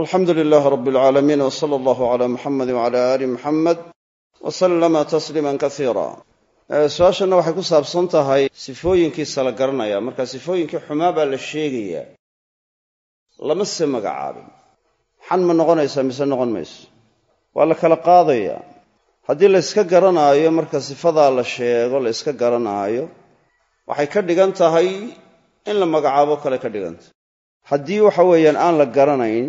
alxamdu lilaah rab alcaalamiin w sala allahu cala muxamedi wcala aali muxamed wa sallama tasliiman kasiira su'aashanna waxay ku saabsan tahay sifooyinkiisa la garanaya marka sifooyinkii xumaa baa la sheegayaa lama se magacaabin. Xan ma noqonaysaa mise noqon mayso? Waa la kala qaadayaa haddii la yska garanaayo marka sifadaa la sheego la yska garanaayo waxay ka dhigan tahay in la magacaabo kale ka dhigantah haddii waxa weeyaan aan la garanayn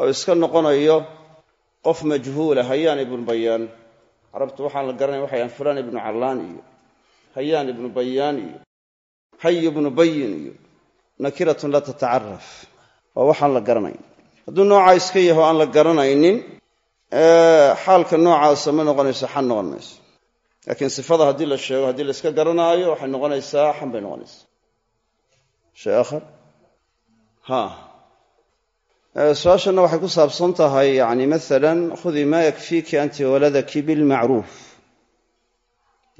oo iska noqonayo qof majhuula hayaan ibnu bayaan. Carabtu waxaan la garanayn waxay fulaan ibnu callaan iyo hayaan ibnu bayaan iyo hay ibnu bayin iyo nakiratun laa tatacaraf waa waxaan la garanayn. Hadduu noocaa iska yaho aan la garanaynin xaalka noocaasa ma noqonayso xan noqon mayso laakiin sifada haddii la sheego haddii la iska garanaayo waxay noqonaysaa xan bay noqonaysaa. Shay ha su'aashanna waxay ku saabsan tahay yani maalan khudii maa yakfiiki anti waladaki bilmacruuf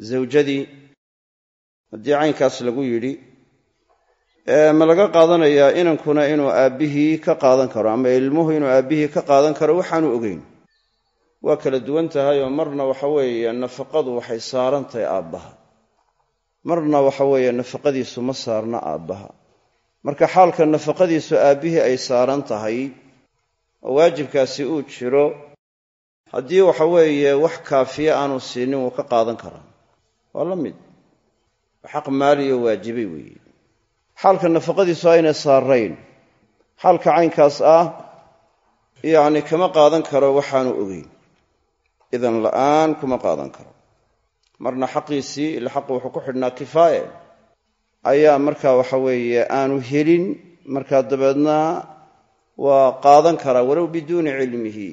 zawjadii haddii caynkaas lagu yidhi ma laga qaadanayaa inankuna inuu aabbihii ka qaadan karo ama ilmuhu inuu aabbihii ka qaadan karo waxaanu ogeyn. Waa kala duwan tahay oo marna waxa weeye nafaqadu waxay saaran tahay aabbaha. Marna waxa weeye nafaqadiisu ma saarna aabbaha marka xaalka nafaqadiisu aabbihii ay saaran tahay oo waajibkaasi uu jiro haddii waxa weeye wax kaafiya aanu siinin wuu ka qaadan karaa. Waa la mid. Xaq maaliyo waajibay weeye. Xaalka nafaqadiisu aynay saarayn. Xaalka caynkaas ah yacni kama qaadan karo waxaanu ogeyn. Idan la'aan kuma qaadan karo. Marna xaqiisii ila xaqu wuxuu ku xidhnaa kifaaye ayaa markaa waxa weeye aanu helin markaa dabeedna waa qaadan karaa walow biduuni cilmihi.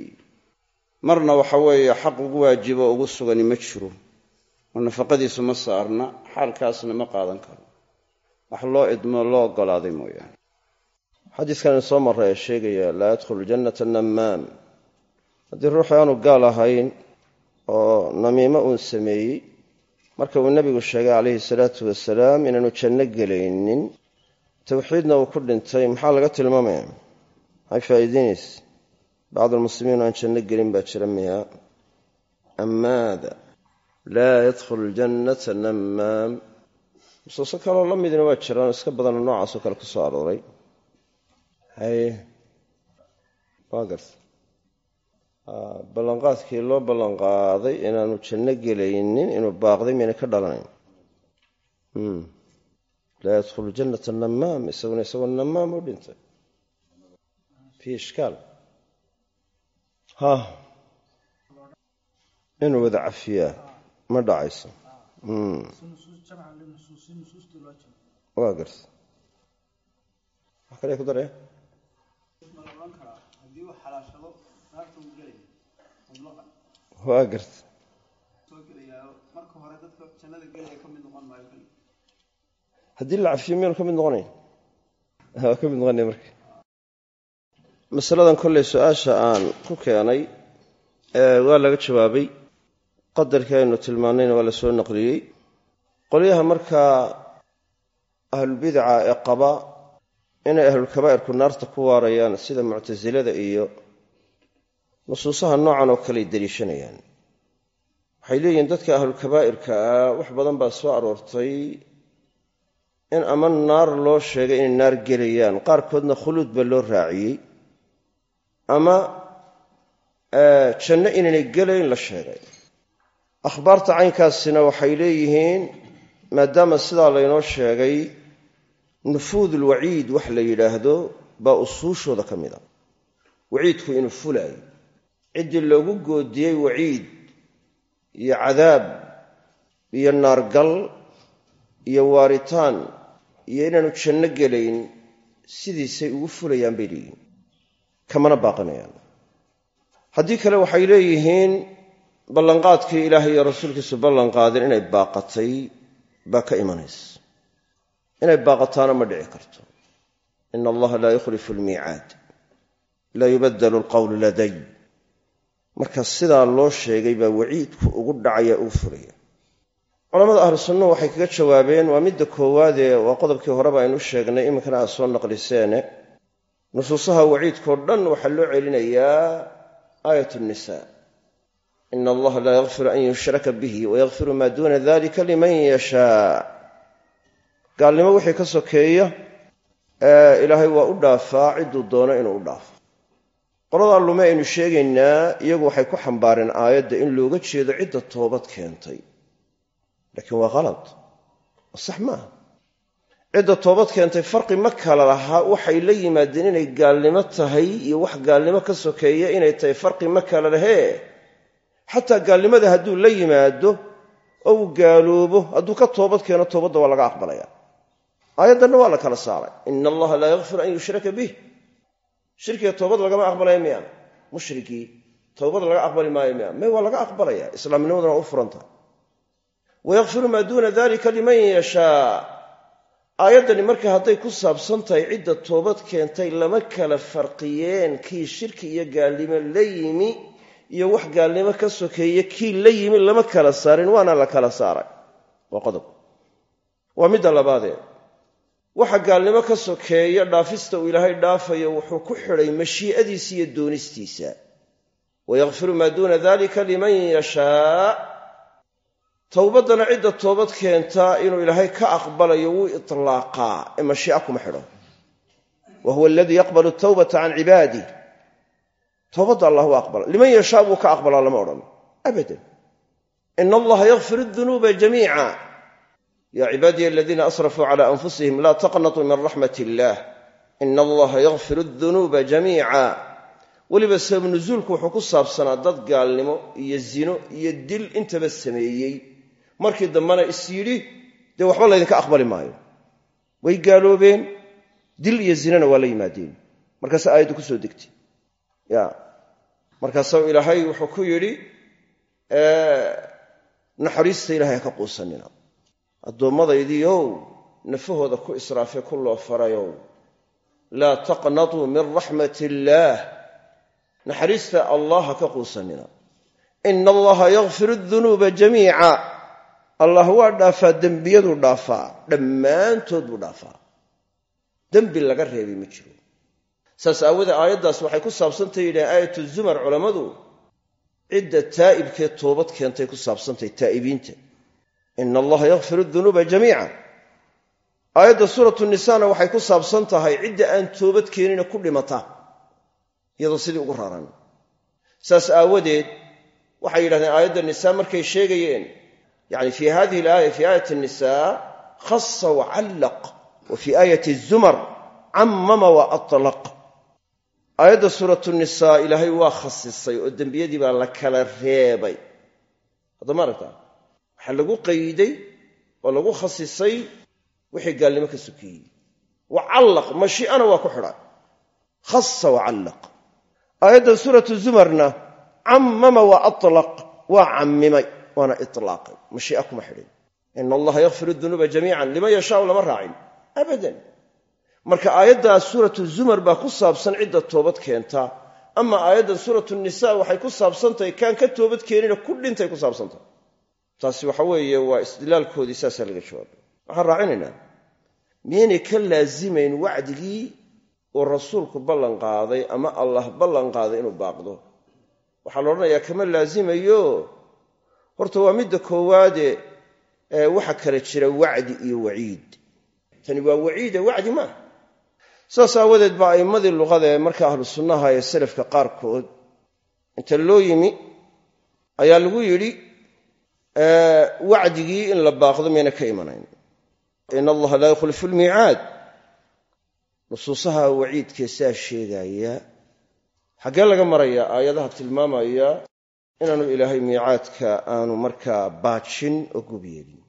Marna waxa weeye xaq ugu waajibo ugu sugani ma jiro oo nafaqadiisu ma saarna xaalkaasna ma qaadan karo. Wax loo idmo loo oggolaaday mooyaane. Xadiiskan soo marray ee sheegaya laa yadkhulu jannata nammaam haddii ruuxu aanu gaal ahayn oo namiimo uun sameeyey marka uu nebigu sheegay calayhi salaatu wasalaam inaanu janno gelaynin. Towxiidna uu ku dhintay maxaa laga tilmaamaya maxay faa'iidaynaysa bacdulmuslimiin aan janno gelin baa jira miya ammaada laa yadkhulu ljannata nammaam. Nusuuso kaloo la midina waa jiraan iska badanoo noocaasoo kale ku soo arooray. Haye waa garta ballanqaadkii loo ballanqaaday inaanu janno gelaynin inuu baaqday miyna ka dhalanayn? Laa yadkhulu jannata namaam isaguna isagoo namaam u dhintay. Fii ishkaal. Inuu wada cafiyaa. Ma dhacayso. Waa garta wax kale ku daraya waa garta. Haddii la cafiyo miyanu ka mid noqonayn waa ka mid noqonay marka. Masaladan kolley su'aasha aan ku keenay waa laga jawaabay qadarkii aynu tilmaannayna waa la soo naqliyey. Qolyaha markaa ahlulbidaca ee qaba inay ahlulkabaa'irku naarta ku waarayaan sida muctasilada iyo nusuusaha noocan oo kaleay deliishanayaan waxay leeyihiin dadka ahlulkabaa'irka ah wax badan baa soo aroortay in ama naar loo sheegay inay naar gelayaan. Qaarkoodna khuluud baa loo raaciyey. Ama janno inaynay gelayn la sheegay. Akhbaarta caynkaasina waxay leeyihiin maadaama sidaa laynoo sheegay nufuudulwaciid wax la yidhaahdo baa usuushooda ka mid a. Waciidku inuu fulaayo ciddii loogu goodiyey waciid iyo cadaab iyo naargal iyo waaritaan iyo inaanu janno gelayn sidiisay ugu fulayaan bay leeyihiin. Kamana baaqanayaan. Haddii kale waxay leeyihiin ballanqaadkii ilaahay iyo rasuulkiisu ballanqaadeen inay baaqatay baa ka imanaysa. Inay baaqataana ma dhici karto. Ina allaha laa yukhlifu almiicaad. Laa yubaddalu alqawlu laday marka sidaa loo sheegay baa waciidku ugu dhacaya uu fulaya culamada ahlu sunnuhu waxay kaga jawaabeen waa midda koowaadee waa qodobkii horeba aynu sheegnay iminkana aad soo naqliseene. Nusuusaha waciidkao dhan waxaa loo celinayaa aayat nisa ina allaha laa yakfiru an yushraka bihi wayakfiru maa duuna dalika liman yashaa. Gaalnimo wixii ka sokeeya ilaahay waa u dhaafaa cidduu doono inuu u dhaafo qoladaa lume aynu sheegaynaa iyagu waxay ku xambaareen aayadda in looga jeedo cidda toobad keentay. Laakiin waa khalad oo sax maaha cidda toobad keentay farqi ma kala lahaa waxay la yimaadeen inay gaalnimo tahay iyo wax gaalnimo ka sokeeya inay tahay farqi ma kala lahee xataa gaalnimada hadduu la yimaado oo uu gaaloobo hadduu ka toobad keeno toobadda waa laga aqbalaya. Aayaddanna waa la kala saaray. Ina allaha laa yakfiru an yushraka bih shirkiga toobad lagama aqbalaya miya mushrikii toobad laga aqbali maayo miya may waa laga aqbalaya. Islaamnimaduna waa u furantaha wayakfiru maa duuna dalika liman yashaa. Aayaddani marka hadday ku saabsan tahay cidda toobad keentay lama kala farqiyeen. Kii shirki iyo gaalnimo la yimi iyo wax gaalnimo ka sokeeye kii la yimi lama kala saarin waana la kala saaray. Waa qodob waa midda labaadee waxa gaalnimo ka sokeeya dhaafista uu ilaahay dhaafayo wuxuu ku xidhay mashii'adiisa iyo doonistiisa. Wayakfiru maa duuna dalika liman yashaa. Towbaddana cidda toobad keentaa inuu ilaahay ka aqbalayo wuu itlaaqaa ee mashii'a kuma xidho. Wa huwa aladii yaqbalu tawbata can cibaadih towbadda allah u aqbala. Liman yashaa buu ka aqbalaa lama odhan. Abadan. Ina allaha yakfir dunuuba jamiica ya cibaadiya aladiina asrafuu cala anfusihim laa taqnatuu min raxmat illaah ina allaha yakfir dunuuba jamiica weliba sabab nusuulku wuxuu ku saabsanaa dad gaalnimo iyo zino iyo dil intaba sameeyey markii dambena is yidhi dee waxba laydinka aqbali maayo way gaaloobeen dil iyo zinana waa la yimaadeen markaase aayaddu ku soo degtay ya markaasuu ilaahay wuxuu ku yidhi naxariista ilahay ha addoommadaydiiow nafahooda ku israafee ku loo farayow. Laa taqnatuu min raxmat illaah naxariista allah ha ka quusanina. Ina allaha yakfir dunuuba jamiica. Allah waa dhaafaa dembiyaduu dhaafaa dhammaantood buu dhaafaa. Dembi laga reebay ma jiro. Saas aawoodee aayaddaas waxay ku saabsantahy yidhahen aayatu zumar culammadu cidda taa'ibkee toobad keentay ku saabsantahy taa'ibiinta ina allaha yakfir dunuuba jamiica aayadda suuratu nisaana waxay ku saabsan tahay cidda aan toobad keenina ku dhimata iyadoo sidii ugu raran saas aawadeed waxay yidhahdeen aayadda nisaa markay sheegayeen yani fii hadihi alaaya fii aayati nisaa khasa wacallaq wa fii aayati zumar cammama wa atlaq. Aayadda suuratu nisaa ilaahay waa khasisay oo dembiyadii baa la kala reebay. Haddama waxaa lagu qayday oo lagu khasisay wixii gaalnimo ka sokeeyey wacallaq mashii'ana waa ku xidha khasa wacallaq aayaddan suuratu zumarna cammama wa atlaq waa cammimay waana itlaaqay. Mashii'a kuma xidhin. Ina allaha yakfir dunuuba jamiican liman yashaau lama raacin. Abadan. Marka aayaddaas suuratu zumar baa ku saabsan cidda toobad keenta ama aayaddan suuratu nisa waxay ku saabsantahay kaan ka toobad keenina ku dhintay ku saabsantahay taasi waxa weeye waa istidlaalkoodii saasaa laga jawaabay. Waxaan raacinaynaa miyaynay ka laazimayn wacdigii uu rasuulku ballan qaaday ama allah ballan qaaday inuu baaqdo. Waxaa la odhanayaa kama laazimayo? Horta waa midda koowaade waxa kala jira wacdi iyo waciid. Tani waa waciide wacdi maaha saas aawadeed baa a'immadii luqada ee marka ahlu sunnaha ee salafka qaarkood inta loo yimi ayaa lagu yidhi wacdigii in la baaqdo mayna ka imanayn? In allaha laa yukhlifu lmiicaad nusuusaha waciidkee saa sheegaya xaggee laga marayaa aayadaha tilmaamaya inaanu ilaahay miicaadka aanu markaa baajin oo gub yeelin.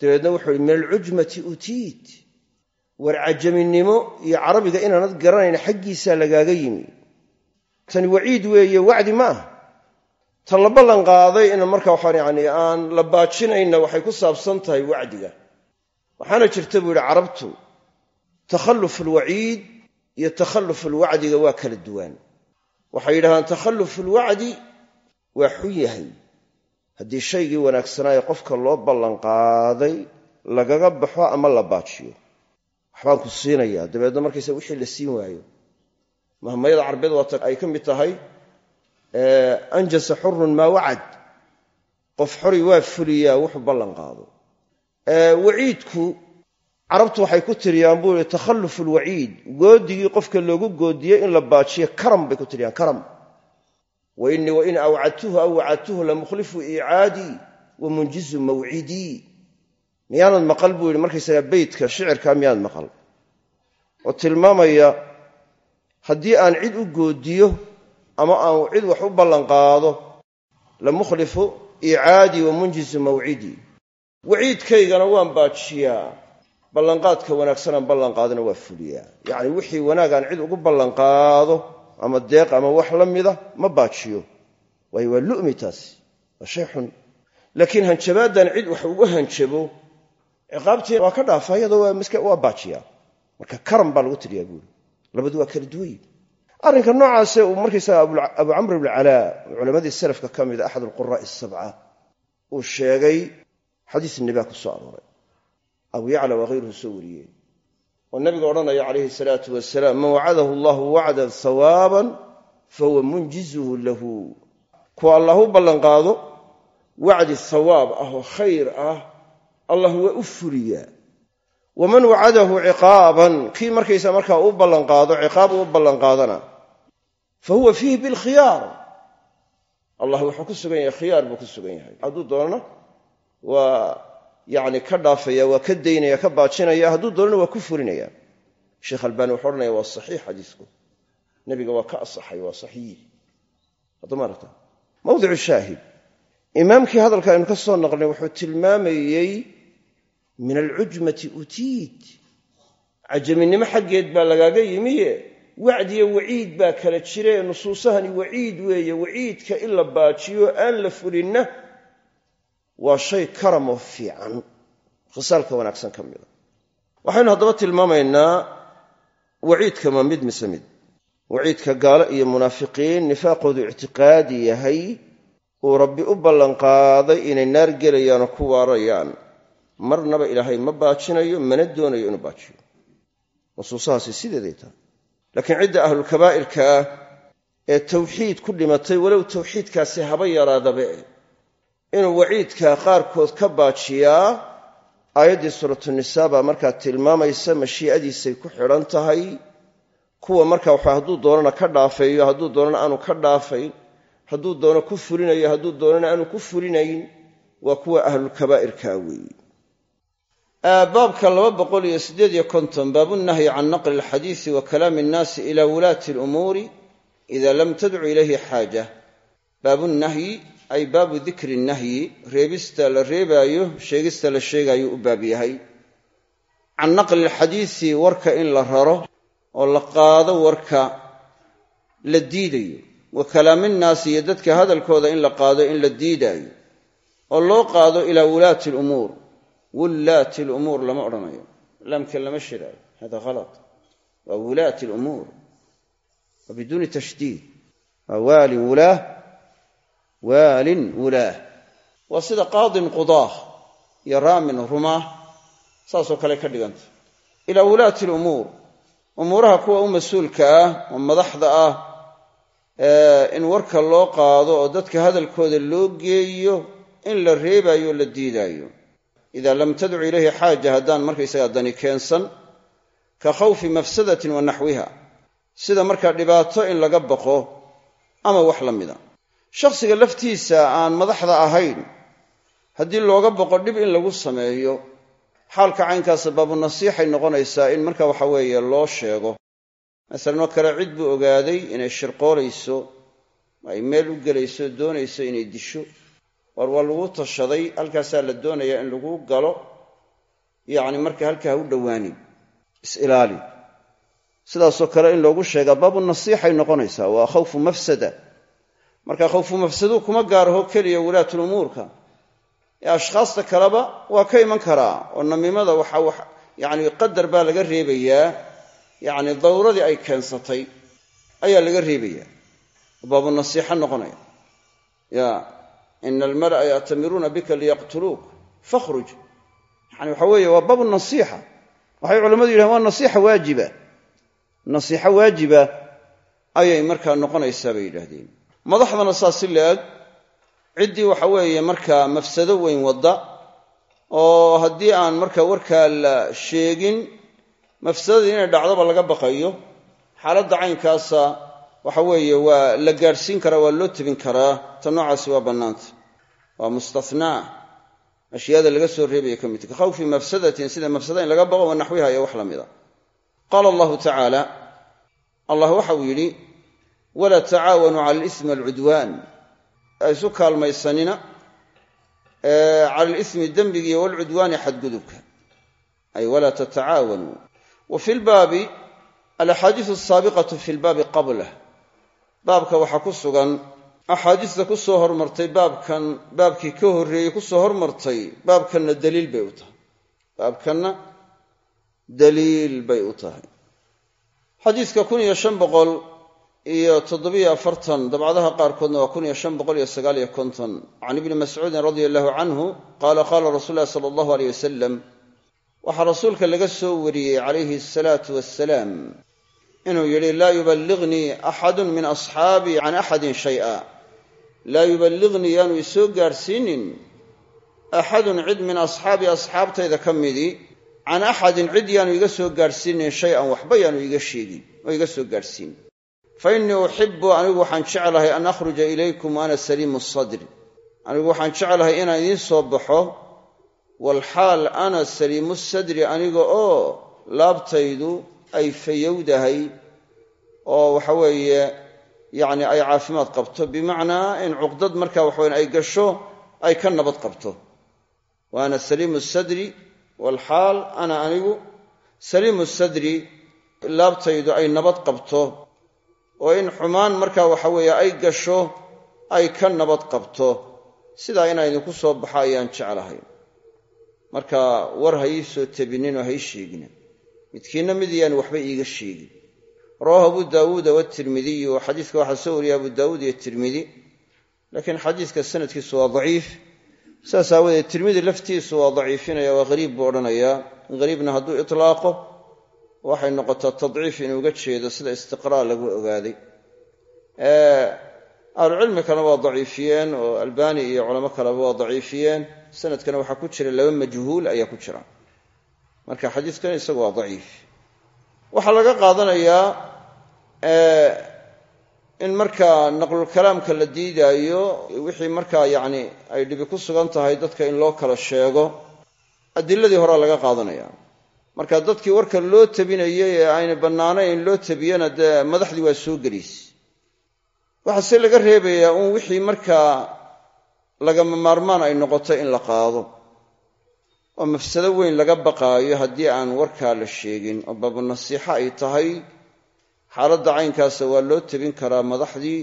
Dabeedna wuxuu ihi min alcujmati utiit. War cajaminimo iyo carabiga inaanad garanayn xaggiisaa lagaaga yimi. Tani waciid weeye wacdi ma ah tan la ballan qaaday in marka waxaan yani aan la baajinayna waxay ku saabsan tahay wacdiga. Waxaana jirta buu yidhi carabtu takhalluf alwaciid iyo takhalluf alwacdiga waa kala duwan. Waxay yidhahdaan takhalluf alwacdi waa xun yahay. Haddii shaygii wanaagsanaaye qofka loo ballanqaaday lagaga baxo ama la baajiyo. Waxbaan ku siinayaa. Dabeedna markaysa wixii la siin waayo. Mahmayada carbeed waata ay ka mid tahay anjasa xurun maa wacad. Qof xori waa fuliyaa wuxuu ballan qaado. Waciidku carabtu waxay ku tiriyaan buu yihi lwaciid goodigii qofka loogu goodiyey in la baajiyo karam bay ku tiriyaan karam. Wa wain awcadtuhu aw wacadtuhu lamukhlifu iicaadii wa munjizu mawcidii miyaanad maqal buu yidhi markaysagaa beytka shicirkaa miyaanad maqal? Oo tilmaamaya haddii aan cid u goodiyo ama aan cid wax u ballanqaado lamukhlifu iicaadii wa munjizu mawcidii waciidkaygana waan baajiyaa. Ballanqaadka wanaagsanaan ballanqaadana waa fuliyaa. Yacni wixii wanaag aan cid ugu ballanqaado ama deeq ama wax la mida ma baajiyo. Waayo waa lu'mi taasi waa shay xun cid wax ugu hanjabo ciqaabtii waa ka dhaafa iyadoo waa baajiyaa. Marka karam baa lagu tiriyaa buuri labadu waa kala duwanye arrinka noocaase uu markaysaga abu camr ibn calaa culammadii salafka ka mida axad alquraa'i asabca uu sheegay xadiis nibaa ku soo arooray. Abu yacla waa hayruhu soo wariyeen oo nabiga odhanaya calayhi salaatu wasalaam man wacadahu allahu wacdan hawaaban fahuwa munjizuhu lahu. Kuwa allah u ballanqaado wacdi hawaab ah oo khayr ah allah waa u fuliyaa waman wacadahu ciqaaban kii markaysa markaa u ballanqaado ciqaab uu ballanqaadana fa huwa fiihi bilkhiyaar. Allah wuxuu ku sugan yahay khiyaar buu ku sugan yahay. Hadduu doonana waa yani ka dhaafaya waa ka daynaya ka baajinaya hadduu doonana waa ku fulinaya. Sheekh albaani wuxuu odhanaya waa saxiix xadiisku. Nebiga waa ka asaxay waa saxiix. Mawdicu shaahid. Imaamkii hadalka aynu ka soo tilmaamayey min alcujmati utiid cajaminimo xaggeed baa lagaaga yimiye wacdiyo waciid baa kala jire nusuusahani waciid weeye waciidka in la baajiyo aan la fulinna waa shay karam oo fiican. Khisaalka wanaagsan ka mida. Waxaynu haddaba tilmaamaynaa waciidka ma mid mise mid. Waciidka gaalo iyo munaafiqiin nifaaqoodu ictiqaadi yahay uu rabbi u ballanqaaday inay naar gelayaan oo ku waarayaan marnaba ilaahay ma baajinayo mana doonayo inuu baajiyo. Nusuusahaasi sideeday tahay laakiin cidda ahlulkabaa'irka ah ee tawxiid ku dhimatay walow tawxiidkaasi haba yaraadabe inuu waciidka qaarkood ka baajiyaa aayaddii suuratunisaa baa markaa tilmaamaysa mashii'adiisay ku xidhan tahay kuwa marka waxa hadduu doonana ka dhaafeeyo hadduu doonana aanu ka dhaafayn hadduu doono ku fulinayo hadduu doonana aanu ku fulinayn waa kuwa ahlulkabaa'irka weeye baabka laba boqol iyo siddeed iyo konton baabunahyi can naqli alxadiisi wa kalaami innaasi ila wulaati alumuuri ida lam tadcu ilayhi xaaja. Baabunahyi ay baabu dikri nahyi reebista la reebaayo sheegista la sheegaayo u baab yahay. Can naqli alxadiisi warka in la raro oo la qaado warka la diidayo. Wa kalaaminnaasi iyo dadka hadalkooda in la qaado in la diidaayo. Oo loo qaado ilaa wulaati alumuur wullaati lumuur lama odhanayo. Laamka lama shiraayo hada halad waa wulaati lumuur waa biduuni tashdiid. Waa waalin wulaah waalin wulaah waa sida qaadin qudaah iyo raamin rumaah. Saasoo kale ka dhiganta. Ilaa wulaati lumuur umuuraha kuwa u mas'uulka ah oo madaxda ah in warka loo qaado oo dadka hadalkooda loo geeyo in la reebaayo o la diidaayo ida lam tadcu ilayhi xaaja haddaan markaysagaa dani keensan ka khawfi mafsadatin wa naxwiha sida markaa dhibaato in laga baqo ama wax la mida shakhsiga laftiisa aan madaxda ahayn haddii looga boqo dhib in lagu sameeyo xaalka caynkaasa baabunasiixay noqonaysaa in marka waxa weeye loo sheego masalan oo kale cid buu ogaaday inay shirqoolayso ay meel u gelayso doonayso inay disho war waa lagu tashaday halkaasaa la doonayaa in lagu galo yacni marka halkaa ha u dhowaanin is-ilaali sidaasoo kale in loogu sheegaa baabu nasiixay noqonaysaa waa khawfu mafsada. Marka khawfu mafsaduu kuma gaaraho keliya wulaatulumuurka ee ashkhaasta kaleba waa ka iman karaa oo namiimada waxa yacni qadar baa laga reebayaa yacni dawradii ay keensatay ayaa laga reebayaa. Baabu nasiixa noqonaya. Ya ina almala'a ya'tamiruuna bika liyaqtuluuk fakhruj yani waxa weeye waa baabu nasiixa waxay culammadu yidhahen waa nasiixa waajiba nasiixo waajiba ayay markaa noqonaysaa bay yidhaahdeen madaxdana saas si la-eg ciddii waxa weeye markaa mafsado weyn wadda oo haddii aan markaa warkaa la sheegin mafsadadii inay dhacdoba laga baqayo xaaladda caynkaasa waxa weeye waa la gaadhsiin karaa waa loo tebin karaa. Ta noocaasi waa bannaanta. Waa mustathnaa ashyaada laga soo reebaya ka khawfi mafsadatin sida mafsada in laga baqo wa naxwiha iyo wax la mida. Qaala allahu tacaala allah waxa uu yidhi walaa tacaawanuu cala alismi walcudwaan ha isu kaalmaysanina cala alismi dembigiiyo walcudwaani xadgudubka. Ay walaa tatacaawanuu wa fi lbaabi alaxaadiisu asaabiqatu fi lbaabi baabka waxaa ku sugan. Axaadiista ku soo hormartay baabkan baabkii ka horreeyey ku soo hormartay baabkanna daliil bay u tahay. Baabkanna daliil bay u tahay. Xadiidka kun iyo shan boqol iyo toddobiyo afartan dabcadaha qaarkoodna waa kun iyo shan boqol iyo sagaal iyo konton. Can ibni mascuudin radia allahu canhu qaala qaala rasuul lahi sala allahu aleyh wasalam waxaa rasuulka laga soo wariyey calayhi asalaatu wassalaam inuu yidhi laa yuballignii axadun min asxaabii can axadin shay'a. Laa yuballignii yaanu isoo gaadhsiinin axadun cid min asxaabii asxaabtayda ka midii can axadin cid yaanu iga soo gaadhsiinin shay-an waxba yaanu iga sheegin oo iga soo gaadhsiin fa innii uxibu anigu waxaan jeclahay an akhruja ilaykum ana saliimu sadri. Anigu waxaan jeclahay inaan idiin soo baxo. Walxaal ana saliimu sadri aniga oo laabtaydu ay fayowdahay oo waxa weeye yacni ay caafimaad qabto. Bimacnaa in cuqdad markaa waxaweyn ay gasho ay ka nabad qabto. Wa ana saliimu sadri walxaal ana anigu saliimu sadri laabtaydu ay nabad qabto. Oo in xumaan markaa waxa weeye ay gasho ay ka nabad qabto. Sidaa inaan idinku soo baxo ayaan jeclahay. Marka war ha ii soo tebinin oo ha sheegina midkiinna mid waxba iiga sheegin. Rawahu abu daawuuda watirmidiyu xadiiska waxaa soo wariyay abu daawuud iyo tirmidi. Laakiin xadiiska sanadkiisu waa daciif. Saas aawadeed tirmidi laftiisu waa daciifinaya waa hariib buu odhanayaa hariibna hadduu itlaaqo waxay noqotaa tadciif inuu uga jeedo sida istiqraa lagu ogaaday. Ahlucilmi kalena waa daciifiyeen oo albani iyo culamo kaleba waa daciifiyeen. Sanadkana waxaa ku jira laba majhuul ayaa ku jira marka xadiidkan isagu waa daciif. Waxaa laga qaadanayaa in markaa naqlulkalaamka la diidaayo wixii markaa yacni ay dhibi ku sugan tahay dadka in loo kala sheego adiladii horea laga qaadanaya. Marka dadkii warka loo tabinayay ee ayna bannaanayn in loo tabiyana dee madaxdii waa soo gelaysa waxaa se laga reebayaa uun wixii markaa lagama maarmaan ay noqoto in la qaado oo mafsado weyn laga baqaayo haddii aan warkaa la sheegin oo baabunasiixa ay tahay xaaladda caynkaasa waa loo tabin karaa madaxdii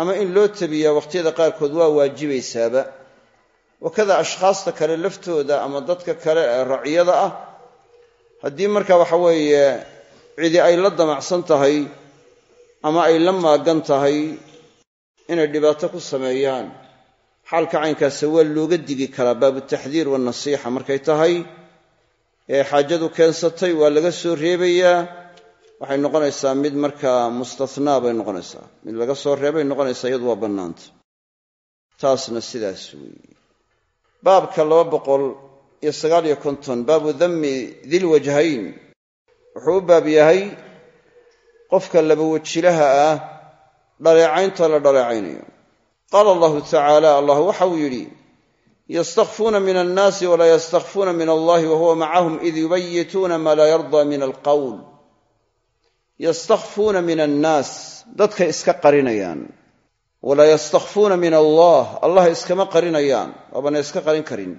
ama in loo tabiyaa wakhtiyada qaarkood waa waajibaysaaba. Wakada ashkhaasta kale laftooda ama dadka kale ee raciyada ah haddii marka waxa weeye cidi ay la damacsan tahay ama ay la maagan tahay inay dhibaato ku sameeyaan xaalka caynkaasa waa looga digi karaa baabutaxdiir wanasiixa markay tahay ee xaajadu keensatay waa laga soo reebayaa. Waxay noqonaysaa mid markaa mustathnaa bay noqonaysaa. Mid laga soo reebay noqonaysaa iyadu waa bannaanta. Taasna sidaas weeye. Baabka laba boqol iyo sagaal iyo konton baabu dammi dilwajhayn wuxuu u baab yahay qofka laba wajilaha ah dhaleecaynta la dhaleecaynayo qaala allahu tacaala allah waxa uu yidhi yastakfuuna min annaasi walaa yastakfuuna min allahi wahuwa macahum id yubayituuna maa laa yardaa min alqowl yastakfuuna min annaas dadkay iska qarinayaan walaa yastakfuuna min allah allah iskama qarinayaan waabana iska qarin karin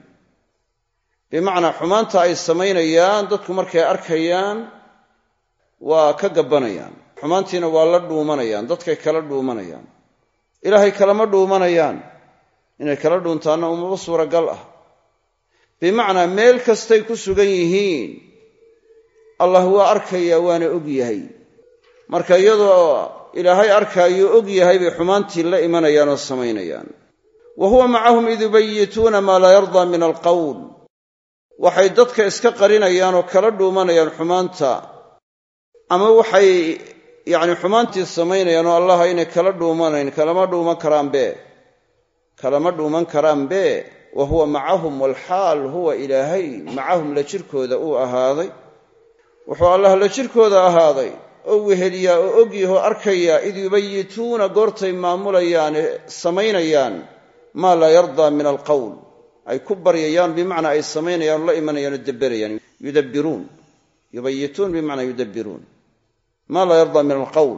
bimacnaa xumaanta ay samaynayaan dadku markay arkayaan waa ka gabbanayaan xumaantiina waa la dhuumanayaan dadkay kala dhuumanayaan ilaahay kalama dhuumanayaan. Inay kala dhuuntaanna umaba suuragal ah. Bimacnaa meel kastay ku sugan yihiin allah waa arkayaa waana og yahay. Marka iyadoo ilaahay arkaayo og yahay bay xumaantii la imanayaan oo samaynayaan. Wa huwa macahum id yubayituuna maa laa yardaa min alqowl waxay dadka iska qarinayaan oo kala dhuumanayaan xumaanta. Ama waxay yacni xumaantii samaynayaan oo allah aynay kala dhuumanayn kalama dhuuman karaanbe kalama dhuuman karaanbe wa huwa macahum walxaal huwa ilaahay macahum la jirkooda uu ahaaday. Wuxuu allah la jirkooda ahaaday. Oo weheliyaa oo ogyahoo arkayaa id yubayituuna goortay maamulayaane samaynayaan maa laa yardaa min alqowl ay ku baryayaan bimacnaa ay samaynayaan oo la imanayaan oo dabberayaan yudabbiruun yubayituun bimacnaa maa laa yardaa min alqowl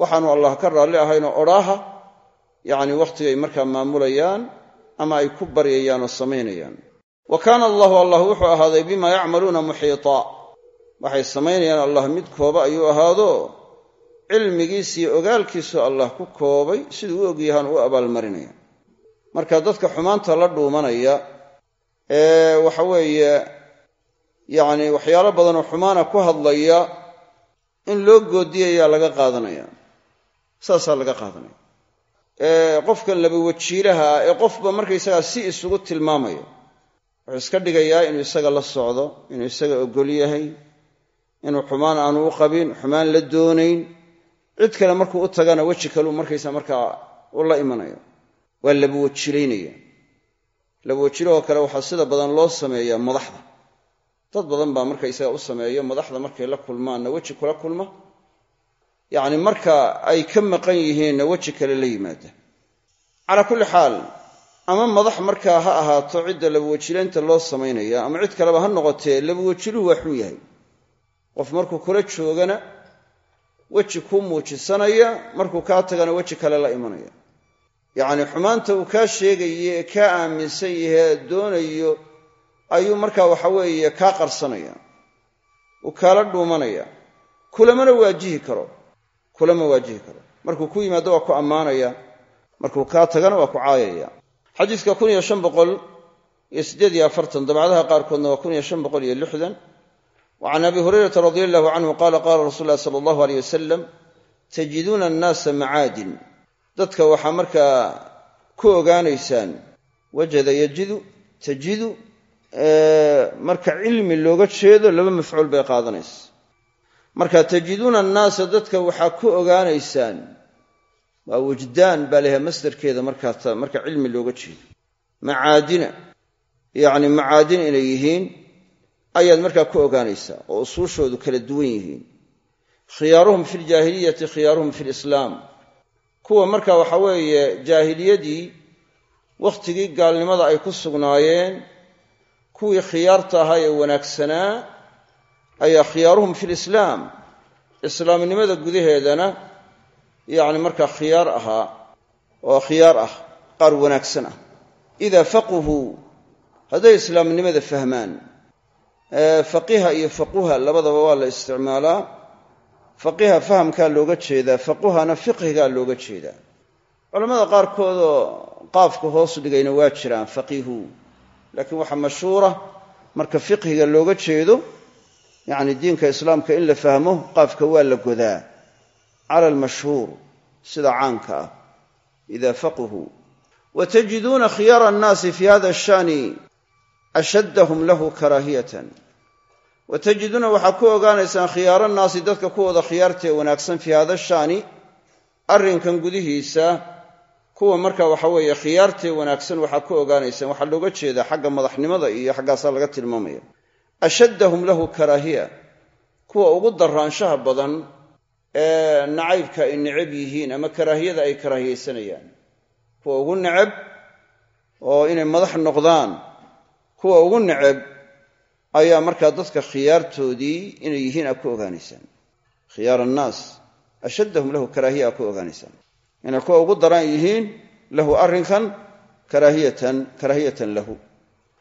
waxaanu allah ka raalli ahaynoo odhaaha yacni wakhtigay markaa maamulayaan ama ay ku baryayaan oo samaynayaan. Wa kaana allahu allah wuxuu ahaaday bima yacmaluuna muxiitaa. Waxay samaynayaan allah mid kooba ayuu ahaado. Cilmigiisiyo ogaalkiisu allah ku koobay siduu u ogyahaan u abaalmarinaya. Marka dadka xumaanta la dhuumanaya ee waxa weeye yacni badanoo xumaana ku hadlaya in loo goodiyayaa laga qaadanaya. Saasaa laga qaadanaya. Qofkan laba wajiilaha ah ee qofba markaysagaa si isugu tilmaamayo wuxuu iska dhigayaa inuu isaga la socdo inuu isaga ogol yahay inuu xumaan aanu u qabin xumaan la doonayn. Cid kale markuu u tagana weji kaleu markaysa markaa u la imanayo. Waa laba wajilaynaya laba wajilahoo kale waxaa sida badan loo sameeyaa madaxda dad badan baa markaysaga u sameeyo madaxda markay la kulmaanna weji kula kulma. Yacni marka ay ka maqan yihiinna weji kale la yimaada. Calaa kulli xaal ama madax markaa ha ahaato cidda labawajilaynta loo samaynaya ama cid kaleba ha noqotee labawajiluhu waa xun yahay. Qof markuu kula joogana weji kuu muujisanaya markuu kaa tagana weji kale la imanaya. Yacni xumaanta uu kaa sheegaye ee kaa aaminsan yahe doonayo ayuu markaa waxa weeye kaa qarsanaya uu kaala dhuumanaya kulamana waajihi karo kulama waajihi karo. Markuu ku yimaado waa ku ammaanaya markuu kaa tagana waa ku caayaya. Xadiiska kun iyo shan boqol iyo siddeed iyo afartan dabcadaha qaarkoodna waa kun iyo shan boqol iyo lixdan. Wa can abi hurayrata radia allahu canhu qaala qaala rasul llahi sala allahu aleyh wasalam tajiduuna annaasa macaadin. Dadka waxaa markaa ku ogaanaysaan wajada yajidu tajidu marka cilmi looga jeedo laba mafcuul bay qaadanaysa. Marka tajiduuna annaasa dadka waxaa ku ogaanaysaan waa wujdaan baa layahay masdarkeeda markaa marka cilmi looga jeedo. Macaadina yacni macaadin inay yihiin ayaad markaa ku ogaanaysaa oo usuushoodu kala duwan yihiin. Khiyaaruhum fi ljaahiliyati khiyaaruhum fi lislaam kuwa marka waxa weeye jaahiliyadii wakhtigii gaalnimada ay ku sugnaayeen kuwii khiyaarta ahaa ee wanaagsanaa ayaa khiyaaruhum fi lislaam. Islaamnimada gudaheedana yacni markaa khiyaar ahaa oo khiyaar ah qaar wanaagsan ah. Idaa faquhuu hadday islaamnimada fahmaan faqiha iyo faquha labadaba waa la isticmaalaa. Faqiha fahamkaa looga jeedaa faquhana fiqhigaa looga jeedaa. Culamada qaarkoodoo qaafka hoos dhigayna waa jiraan faqihu laakiin waxaa mashhuura marka fiqhiga looga jeedo yacni diinka islaamka in la fahmo qaafka waa la godaa. Cala almashhuur sida caanka ah idaa faquhuu wa tajiduuna khiyaara annaasi fi hada ashani ashaddahum lahu karaahiyatan. Wa tajiduuna waxaa ku ogaanaysaan khiyaara naasi dadka kuwooda khiyaartee wanaagsan fii hada shaani arrinkan gudihiisa kuwa marka waxa weeye khiyaartee wanaagsan waxaa ku ogaanaysaan waxaa looga jeedaa xagga madaxnimada iyo xaggaasaa laga tilmaamaya. Ashaddahum lahu karaahiya kuwa ugu daraanshaha badan ee nacaybka ay necab yihiin ama karaahiyada ay karaahiyaysanayaan. Kuwa ugu necab oo inay madax noqdaan kuwa ugu necab ayaa markaa dadka khiyaartoodii inay yihiin aad ku ogaanaysaan khiyaar annaas ashaddahum lahu karaahiya aad ku ogaanaysaan inay kuwa ugu daran yihiin lahu arrinkan karaahiyatan lahu.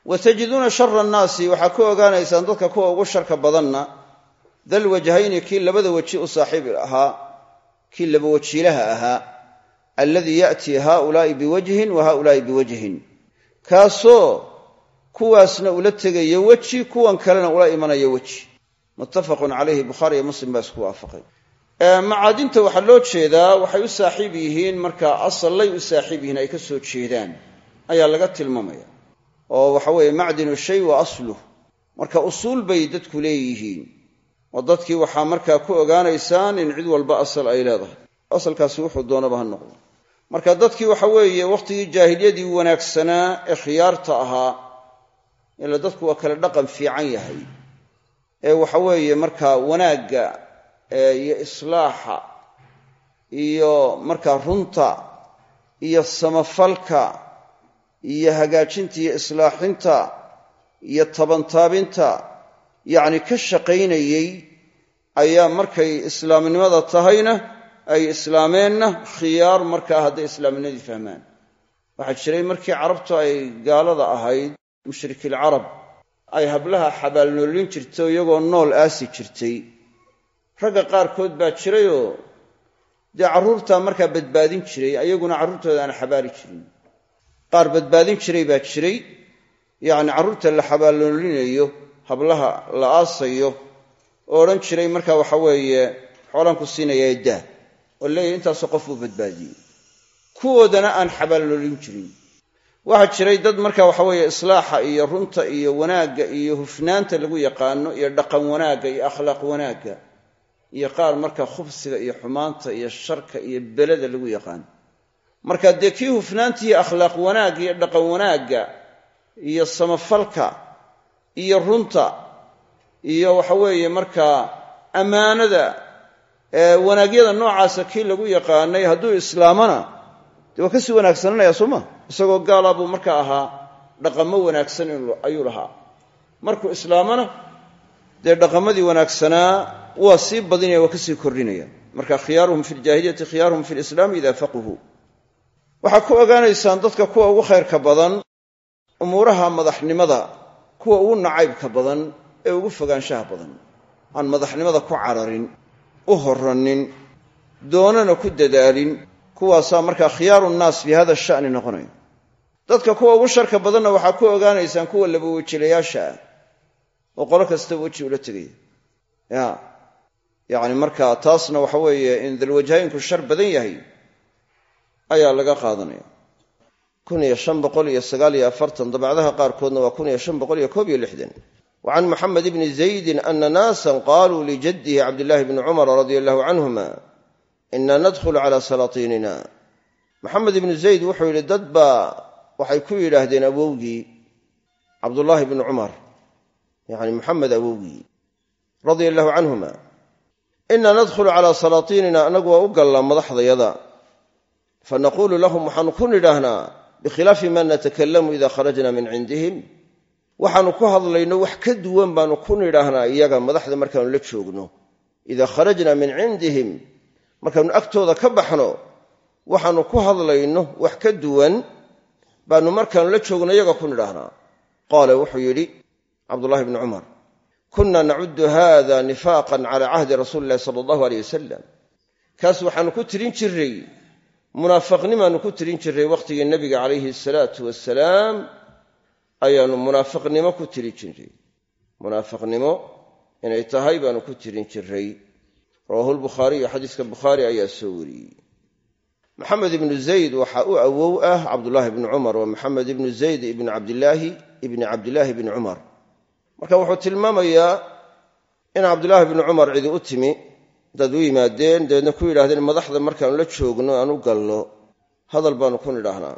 Wa tajiduuna shara annaasi waxaa ku ogaanaysaan dadka kuwa ugu sharka badanna dal wajhayni kii labada weji u saaxiib ahaa kii laba wajiilaha ahaa alladii ya'tii haaulaa'i biwajhin wa haaulaa'i biwajhin. Kaasoo kuwaasna ula tegayo weji kuwan kalena ula imanayo weji. Muttafaqun calayhi bukhaari muslim baa isku waafaqay macaadinta waxaa loo jeedaa waxay u saaxiib yihiin markaa asallay u saaxiib yihiin ay ka soo jeedaan. Ayaa laga tilmaamaya. Oo waxa weeye macdinu shay wa asluh. Marka usuul bay dadku leeyihiin. Oo dadkii waxaa markaa ku ogaanaysaan in cid walba asal ay leedahay. Asalkaasi wuxuu doonaba ha noqdo. Marka dadkii waxa weeye wakhtigii jaahiliyadii wanaagsanaa ee khiyaarta ahaa ila dadku waa kale dhaqan fiican yahay. Ee waxa weeye markaa wanaagga iyo islaaxa iyo markaa runta iyo samafalka iyo hagaajinta iyo islaaxinta iyo tabantaabinta yacni ka shaqaynayey ayaa markay islaamnimada tahayna ay islaameenna khiyaar markaa hadday islaamnimadii fahmaan. Waxaa jiray markii carabtu ay gaalada ahayd mushrikilcarab ay hablaha xabaalnoolin jirtay oo iyagoo nool aasi jirtay ragga qaarkood baa jirayoo dee carruurtaa markaa badbaadin jiray ayaguna carruurtooda aan xabaali jirin. Qaar badbaadin jiray baa jiray. Yacni carruurta la xabaalnoolinayo hablaha la aasayo oo odhan jiray marka waxa weeye xoolaan ku siinayaa daa oo leeyahy qof buu badbaadiyey. Kuwoodana aan xabaalnoolin jirin. Waxaa jiray dad marka waxa weeye islaaxa iyo runta iyo wanaagga iyo hufnaanta lagu yaqaano iyo dhaqan wanaagga iyo akhlaaq wanaagga iyo qaar marka khubsiga iyo xumaanta iyo sharka iyo belada lagu yaqaano marka dee kii hufnaanta iyo akhlaaq wanaagga iyo dhaqan wanaagga iyo samafalka iyo runta iyo waxa weeye markaa ammaanada wanaagyada noocaasa kii lagu yaqaanay hadduu islaamana dee waa ka sii wanaagsananaya soo isagoo gaala buu marka ahaa dhaqamo wanaagsan ayuu lahaa. Markuu islaamana dee dhaqamadii wanaagsanaa waa sii badinaya waa ka sii kordhinaya. Marka khiyaaruhum fi ljaahiliyati khiyaaruhum fi lislaami ida faquhuu waxaa ku ogaanaysaan dadka kuwa ugu khayrka badan umuuraha madaxnimada kuwa ugu nacaybka badan ee ugu fogaanshaha badan. Aan madaxnimada ku cararin u horanin doonana ku dadaalin kuwaasaa markaa khiyaaru nnaas fi hada sha'ni noqonaya. Dadka kuwa ugu sharka badanna waxaa ku ogaanaysaan kuwa laba wejilayaasha ah oo qolo kastaba weji ula yacni markaa taasna waxa weeye in dalwajhayinku shar badan yahay ayaa laga qaadanaya. Dabacdaha qaarkoodna waa can moxamed bni zaydin ana naasan qaluu lijaddihi cabdillahi bni cumar radia allahu canhuma ina nadkhulu cala salaatiinina. Maxamed ibnu zayd wuxuu yidhi dad baa waxay ku yidhaahdeen awowgii cabdullaahi bni cumar yacni moxamed awowgii radia allahu canhuma ina nadkhulu calaa salaatiinina annagu waa u gallaa madaxdayada. Fanaquulu lahum waxaanu ku nidhaahnaa bikhilaafi ma natakalamu ida kharajna min cindihim. Waxaanu ku hadlayno wax ka duwan baanu ku nidhaahnaa iyaga madaxda markaanu la joogno. Ida kharajna min cindihim markaanu agtooda ka baxno waxaanu ku hadlayno wax ka duwan baanu markaanu la joogno iyaga ku nidhaahnaa. Qaala wuxuu yidhi cabdullahi bni cumar kunna nacudu hada nifaaqan cala cahdi rasuuli illahi sala allahu aleyh wasalam kaas waxaanu ku tirin jiray munaafiqnimaanu ku tirin jiray wakhtigii nebiga calayhi asalaatu wasalaam ayaanu munaafiqnimo ku tirin jiray munaafiqnimo inay tahay baanu ku tirin jiray rawahu lbukhaariyu xadiiska bukhaari ayaa soo wariyey. Maxamed ibnu zayd waxaa u awow ah cabdullaahi ibni cumar waa maxamed ibnu zayd ibni cabdilaahi ibni cabdilaahi bni cumar marka wuxuu tilmaamayaa in cabdulaahi bni cumar cidi u timi dad u yimaadeen dabeedna ku yidhahdeen madaxda markaanu la joogno aan u galno hadal baanu ku nidhaahnaa.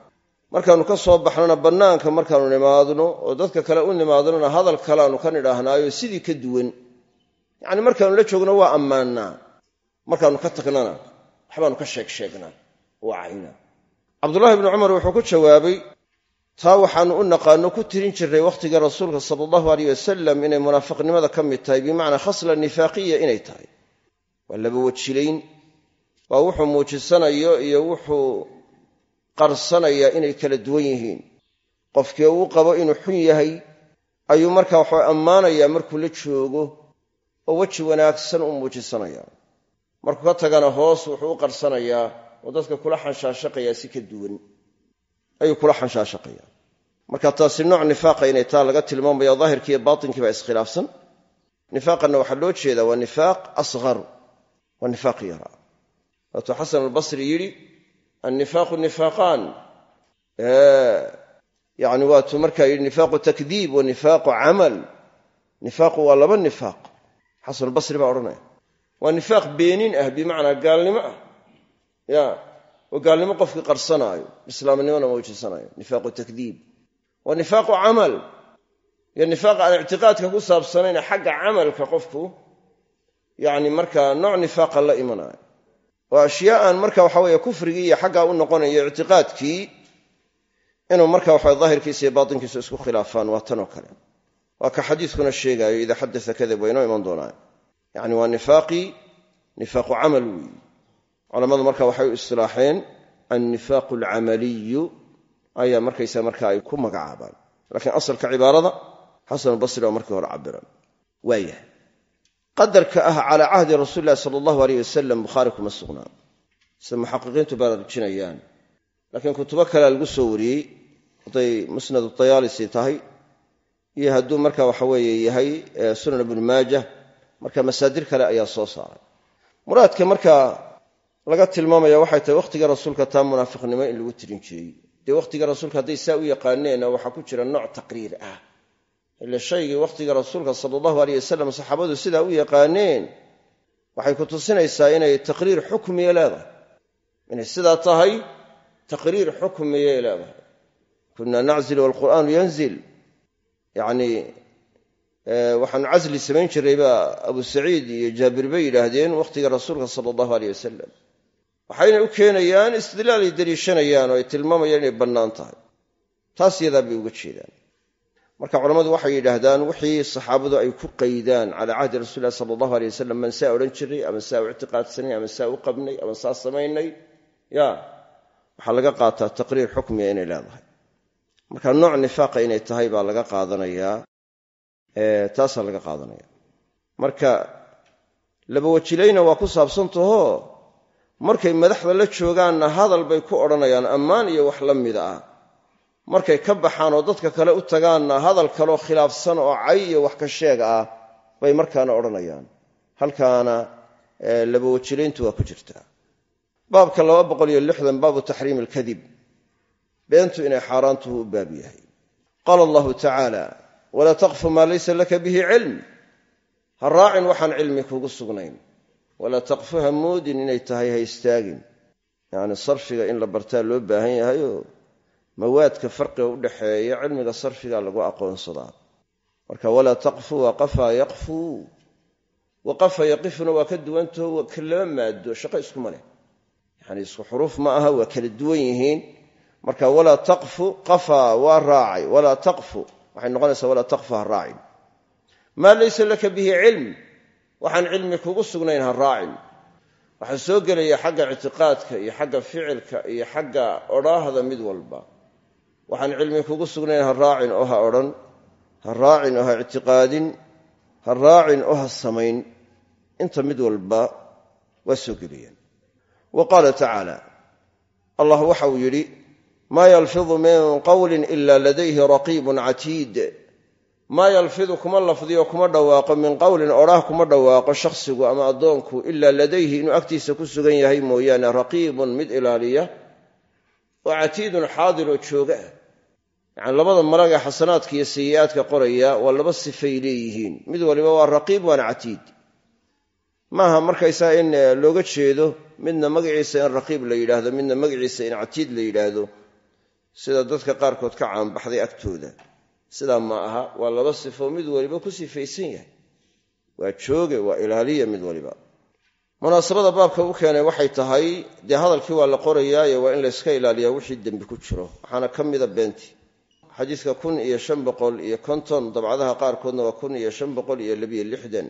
Markaannu ka soo baxnona bannaanka markaannu nimaadno oo dadka kale u nimaadnona hadal kaleaanu ka nidhaahnaayo sidii ka duwan. Yacni markaannu la joogno waa ammaannaa markaannu ka tagnana waxbaanu ka sheeg sheegnaa waa cayna cabdullaahi bni cumar wuxuu ku jawaabay taa waxaannu u naqaano ku tirin jirray wakhtiga rasuulka sala allahu aleyh wasalam inay munaafiqnimada ka mid tahay bimacnaa khasla nifaaqiya inay tahay. Waa laba wajilayn waa wuxuu muujisanayo iyo wuxuu qarsanayaa inay kala duwan yihiin. Qofkii uu qabo inuu xun yahay ayuu markaa waxaa ammaanayaa markuu la joogo oo weji wanaagsan u muujisanayaa. Markuu ka tagana hoos wuxuu u qarsanayaa oo dadka kula xanshaashaqayaa si ka duwan ayuu kula xanshaashaqayaa marka taasi nooc nifaaqa inay taa laga tilmaamaya daahirkiiyo baatinkiiba iskhilaafsan. Nifaaqanna waxaa loo jeedaa waa nifaaq asghar waa nifaaq yara. Waatuu xasan albasri yidhi annifaaqu nifaaqaan. Yani waatuu markaa yidhi nifaaqu takdiib wa nifaaqu camal. Nifaaqu waa laba nifaaq. Xasanulbasri baa odhanaya. Waa nifaaq beenin ah bimacnaa gaalnimo ah. Ya oo gaalnimo qofkii qarsanaayo islaamnimona muujisanayo nifaaqu takdiib. Waa nifaaqu camal iyo nifaaq aan ictiqaadka ku saabsanayn xagga camalka qofku yani markaa nooc nifaaqa la imanayo oo ashyaa aan marka waxa weye kufrigii iyo xaggaa u noqonayo ictiqaadkii inuu marka waxa daahirkiisa iyo baatinkiisa isku khilaafaan waa tanoo kale. Waa ka xadiiskuna sheegaayo idaa xadaa kadab waa inoo iman doonaa yani waa nifaaqii nifaaqu camal weeyi culammadu marka waxay u istilaaxeen annifaaqu alcamaliyu ayaa markaysa marka ay ku magacaabaan. Laakiin asalka cibaarada xasanulbasri oo markii hore cabiran waayahay. Qadarka ah calaa cahdi rasuuli illahi sala allahu aleyh wasalam bukhaari kuma sugnaa. Sida muxaqiqiintu baraarujinayaan laakiin kutubo kalea lagu soo wariyey hadday musnad dayaalisi tahay iyo hadduu marka waxa weeye yahay sunan ibnu maajah marka masaadir kale ayaa soo saaray. Muraadka marka laga tilmaamaya waxay tahay wakhtiga rasuulka taa munaafiqnimo in lagu tirin jiray dee wakhtiga rasuulka hadday saa u yaqaaneenna waxaa ku jira nooc taqriir ah. Ile shaygii wakhtiga rasuulka sala allahu aleyh wasalam saxaabadu sidaa u yaqaaneen waxay ku tusinaysaa inay taqriir xukmiya leedahay. Inay sidaa tahay taqriir xukmiyay leedahay. Kunna naczil walqur'aanu yanzil. Yacnii waxaanu casli samayn jiray baa abu saciid iyo jaabir bay yidhaahdeen wakhtiga rasuulka sala allahu aleyh wasalam waxayna u keenayaan istidlaal ay deliishanayaan oo ay tilmaamayaan inay bannaan tahay. Taas yadaa bay uga jeedaan. Marka culammadu waxay yidhaahdaan wixii saxaabadu ay ku qaydaan calaa cahdi rasuli illahi sala allahu aleyh wasalam man saa odhan jiray ama saa u ictiqaadsanay ama saa u qabnay ama saa samaynay ya waxaa laga qaataa taqriir xukmiya inay leedahay. Marka nooc nifaaqa inay tahay baa laga qaadanayaa taasaa laga qaadanaya. Marka laba wajilayna waa ku saabsantahoo markay madaxda la joogaanna hadal bay ku odhanayaan ammaan iyo wax la mida ah. Markay ka baxaan oo dadka kale u tagaanna hadal kaloo khilaafsan oo cay iyo wax ka sheeg ah bay markaana odhanayaan. Halkaana laba wajilayntu waa ku jirtaa. Baabka laba boqol iyo lixdan baabu taxriimi alkadib. Beentu inay xaaraantuhu u baab yahay. Qaala allahu tacaala walaa taqfu maa laysa laka bihi cilm. Ha raacin waxaan cilmi kugu sugnayn walaa taqfu ha moodin inay tahay ha istaagin. Yacni sarfiga in la bartaa loo baahan yahayoo mawaadka farqiga u dhaxeeya cilmiga sarfiga lagu aqoonsadaa. Marka walaa taqfu waa qafaa yaqfuu wa qafa yaqifuna waa ka duwantaho waa ka laba maado shaqo iskuma leh. Yani isku xuruuf ma aha waa kala duwan yihiin. Marka walaa taqfu qafaa waa raacay. Walaa taqfu waxay noqonaysaa walaa taqfu raacin. Maa laysa laka bihi cilm waxaan cilmi kugu sugnayn ha raacin. Waxaa soo gelaya xagga ictiqaadka iyo xagga ficilka iyo xagga odhaahda mid walba. Waxaan cilmi kugu sugnayn ha raacin oo ha odhan ha raacin oo ha ictiqaadin ha raacin oo ha samayn. Inta mid walba waa soo gelayaan. Wa qaala tacaala allah waxa uu yidhi maa yalfidu min qawlin ila ladayhi raqiibun catiid maa yalfidu kuma lafdiyo kuma dhawaaqo min qowlin odhaah kuma dhawaaqo shakhsigu ama addoonku ilaa ladayhi inuu agtiisa ku sugan yahay mooyaane raqiibun mid ilaaliya oo catiidun xaadir oo jooga ah. Yacani labada malag ee xasanaadka iyo sayi'aadka qoraya waa laba sifay leeyihiin. Mid waliba waa raqiib waana catiid. Maaha markaysaa in looga jeedo midna magaciisa in raqiib la yidhaahdo midna magaciisa in catiid la yidhaahdo. Sida dadka qaarkood ka caanbaxday agtooda sidaa ma aha waa laba sifo mid waliba ku sifaysan yahay. Waa jooge waa ilaaliya mid waliba. Munaasabada baabka u keenay waxay tahay dee hadalkii waa la qorayaayo waa in layska ilaaliyaa wixii dembi ku jiro. Waxaana ka mida beenti. Xadiiska kun iyo shan boqol iyo konton dabcadaha qaarkoodna waa kun iyo shan boqol iyo labiyo lixdan.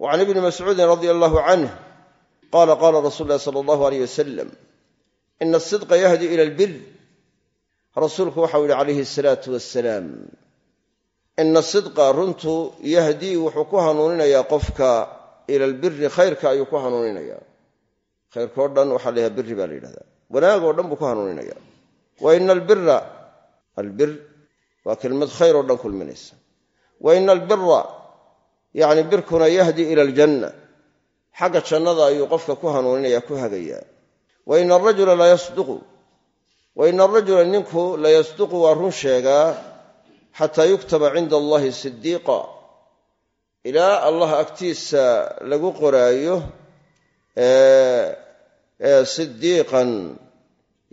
Wa can ibni mascuudin radia allahu canh qaala qaala rasuulu ulahi sala allahu aleyh wasalam ina asidqa yahdi ila albir rasuulku waxau yihi calayhi asalaatu wasalaam ina sidqa runtu yahdii wuxuu ku hanuuninayaa qofka ila albiri khayrka ayuu ku hanuuninayaa. Khayrkao dhan waxaa la yhaha biri baa la yidhahdaa. Wanaagoo dhan buu ku hanuuninaya wa ina albira albir waa kelmad khayr oo dhan kulminaysa. Wa ina albira yacni birkuna yahdi ila aljanna xagga jannada ayuu qofka ku hanuuninaya ku hagayaa. Wa ina arajula la yasduqu wa ina arajula ninku la yasduqu waa run sheegaa xataa yuktaba cinda allahi sidiiqa ilaa allah agtiisa lagu qoraayo sidiiqan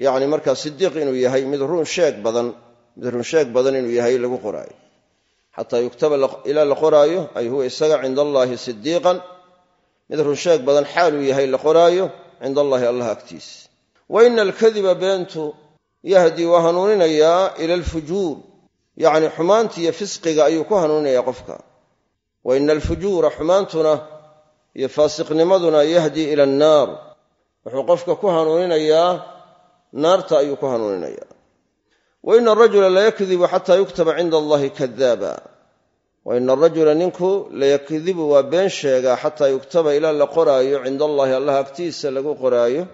yani markaa sidiiq inuu yahay mid run sheeg badan mid run sheeg badan inuu yahay lagu qoraayo. Xataa yuktaba ilaa la qoraayo ay huwa isaga cinda allaahi sidiiqan mid run sheeg badan xaaluu yahay la qoraayo cinda allaahi allah agtiisa wa ina alkadiba beentu yahdii waa hanuuninayaa ila alfujuur. Yacni xumaanta iyo fisqiga ayuu ku hanuuninayaa qofka. Wa ina alfujuura xumaantuna iyo faasiqnimaduna yahdii ila annaar. Wuxuu qofka ku hanuuninayaa naarta ayuu ku hanuuninayaa. Wa ina arajula layakdibu xataa yuktaba cinda allahi kadaaba wa ina arajula ninku layakdibu waa been sheegaa xataa yuktaba ilaa la qoraayo cinda allahi allah agtiisa lagu qoraayo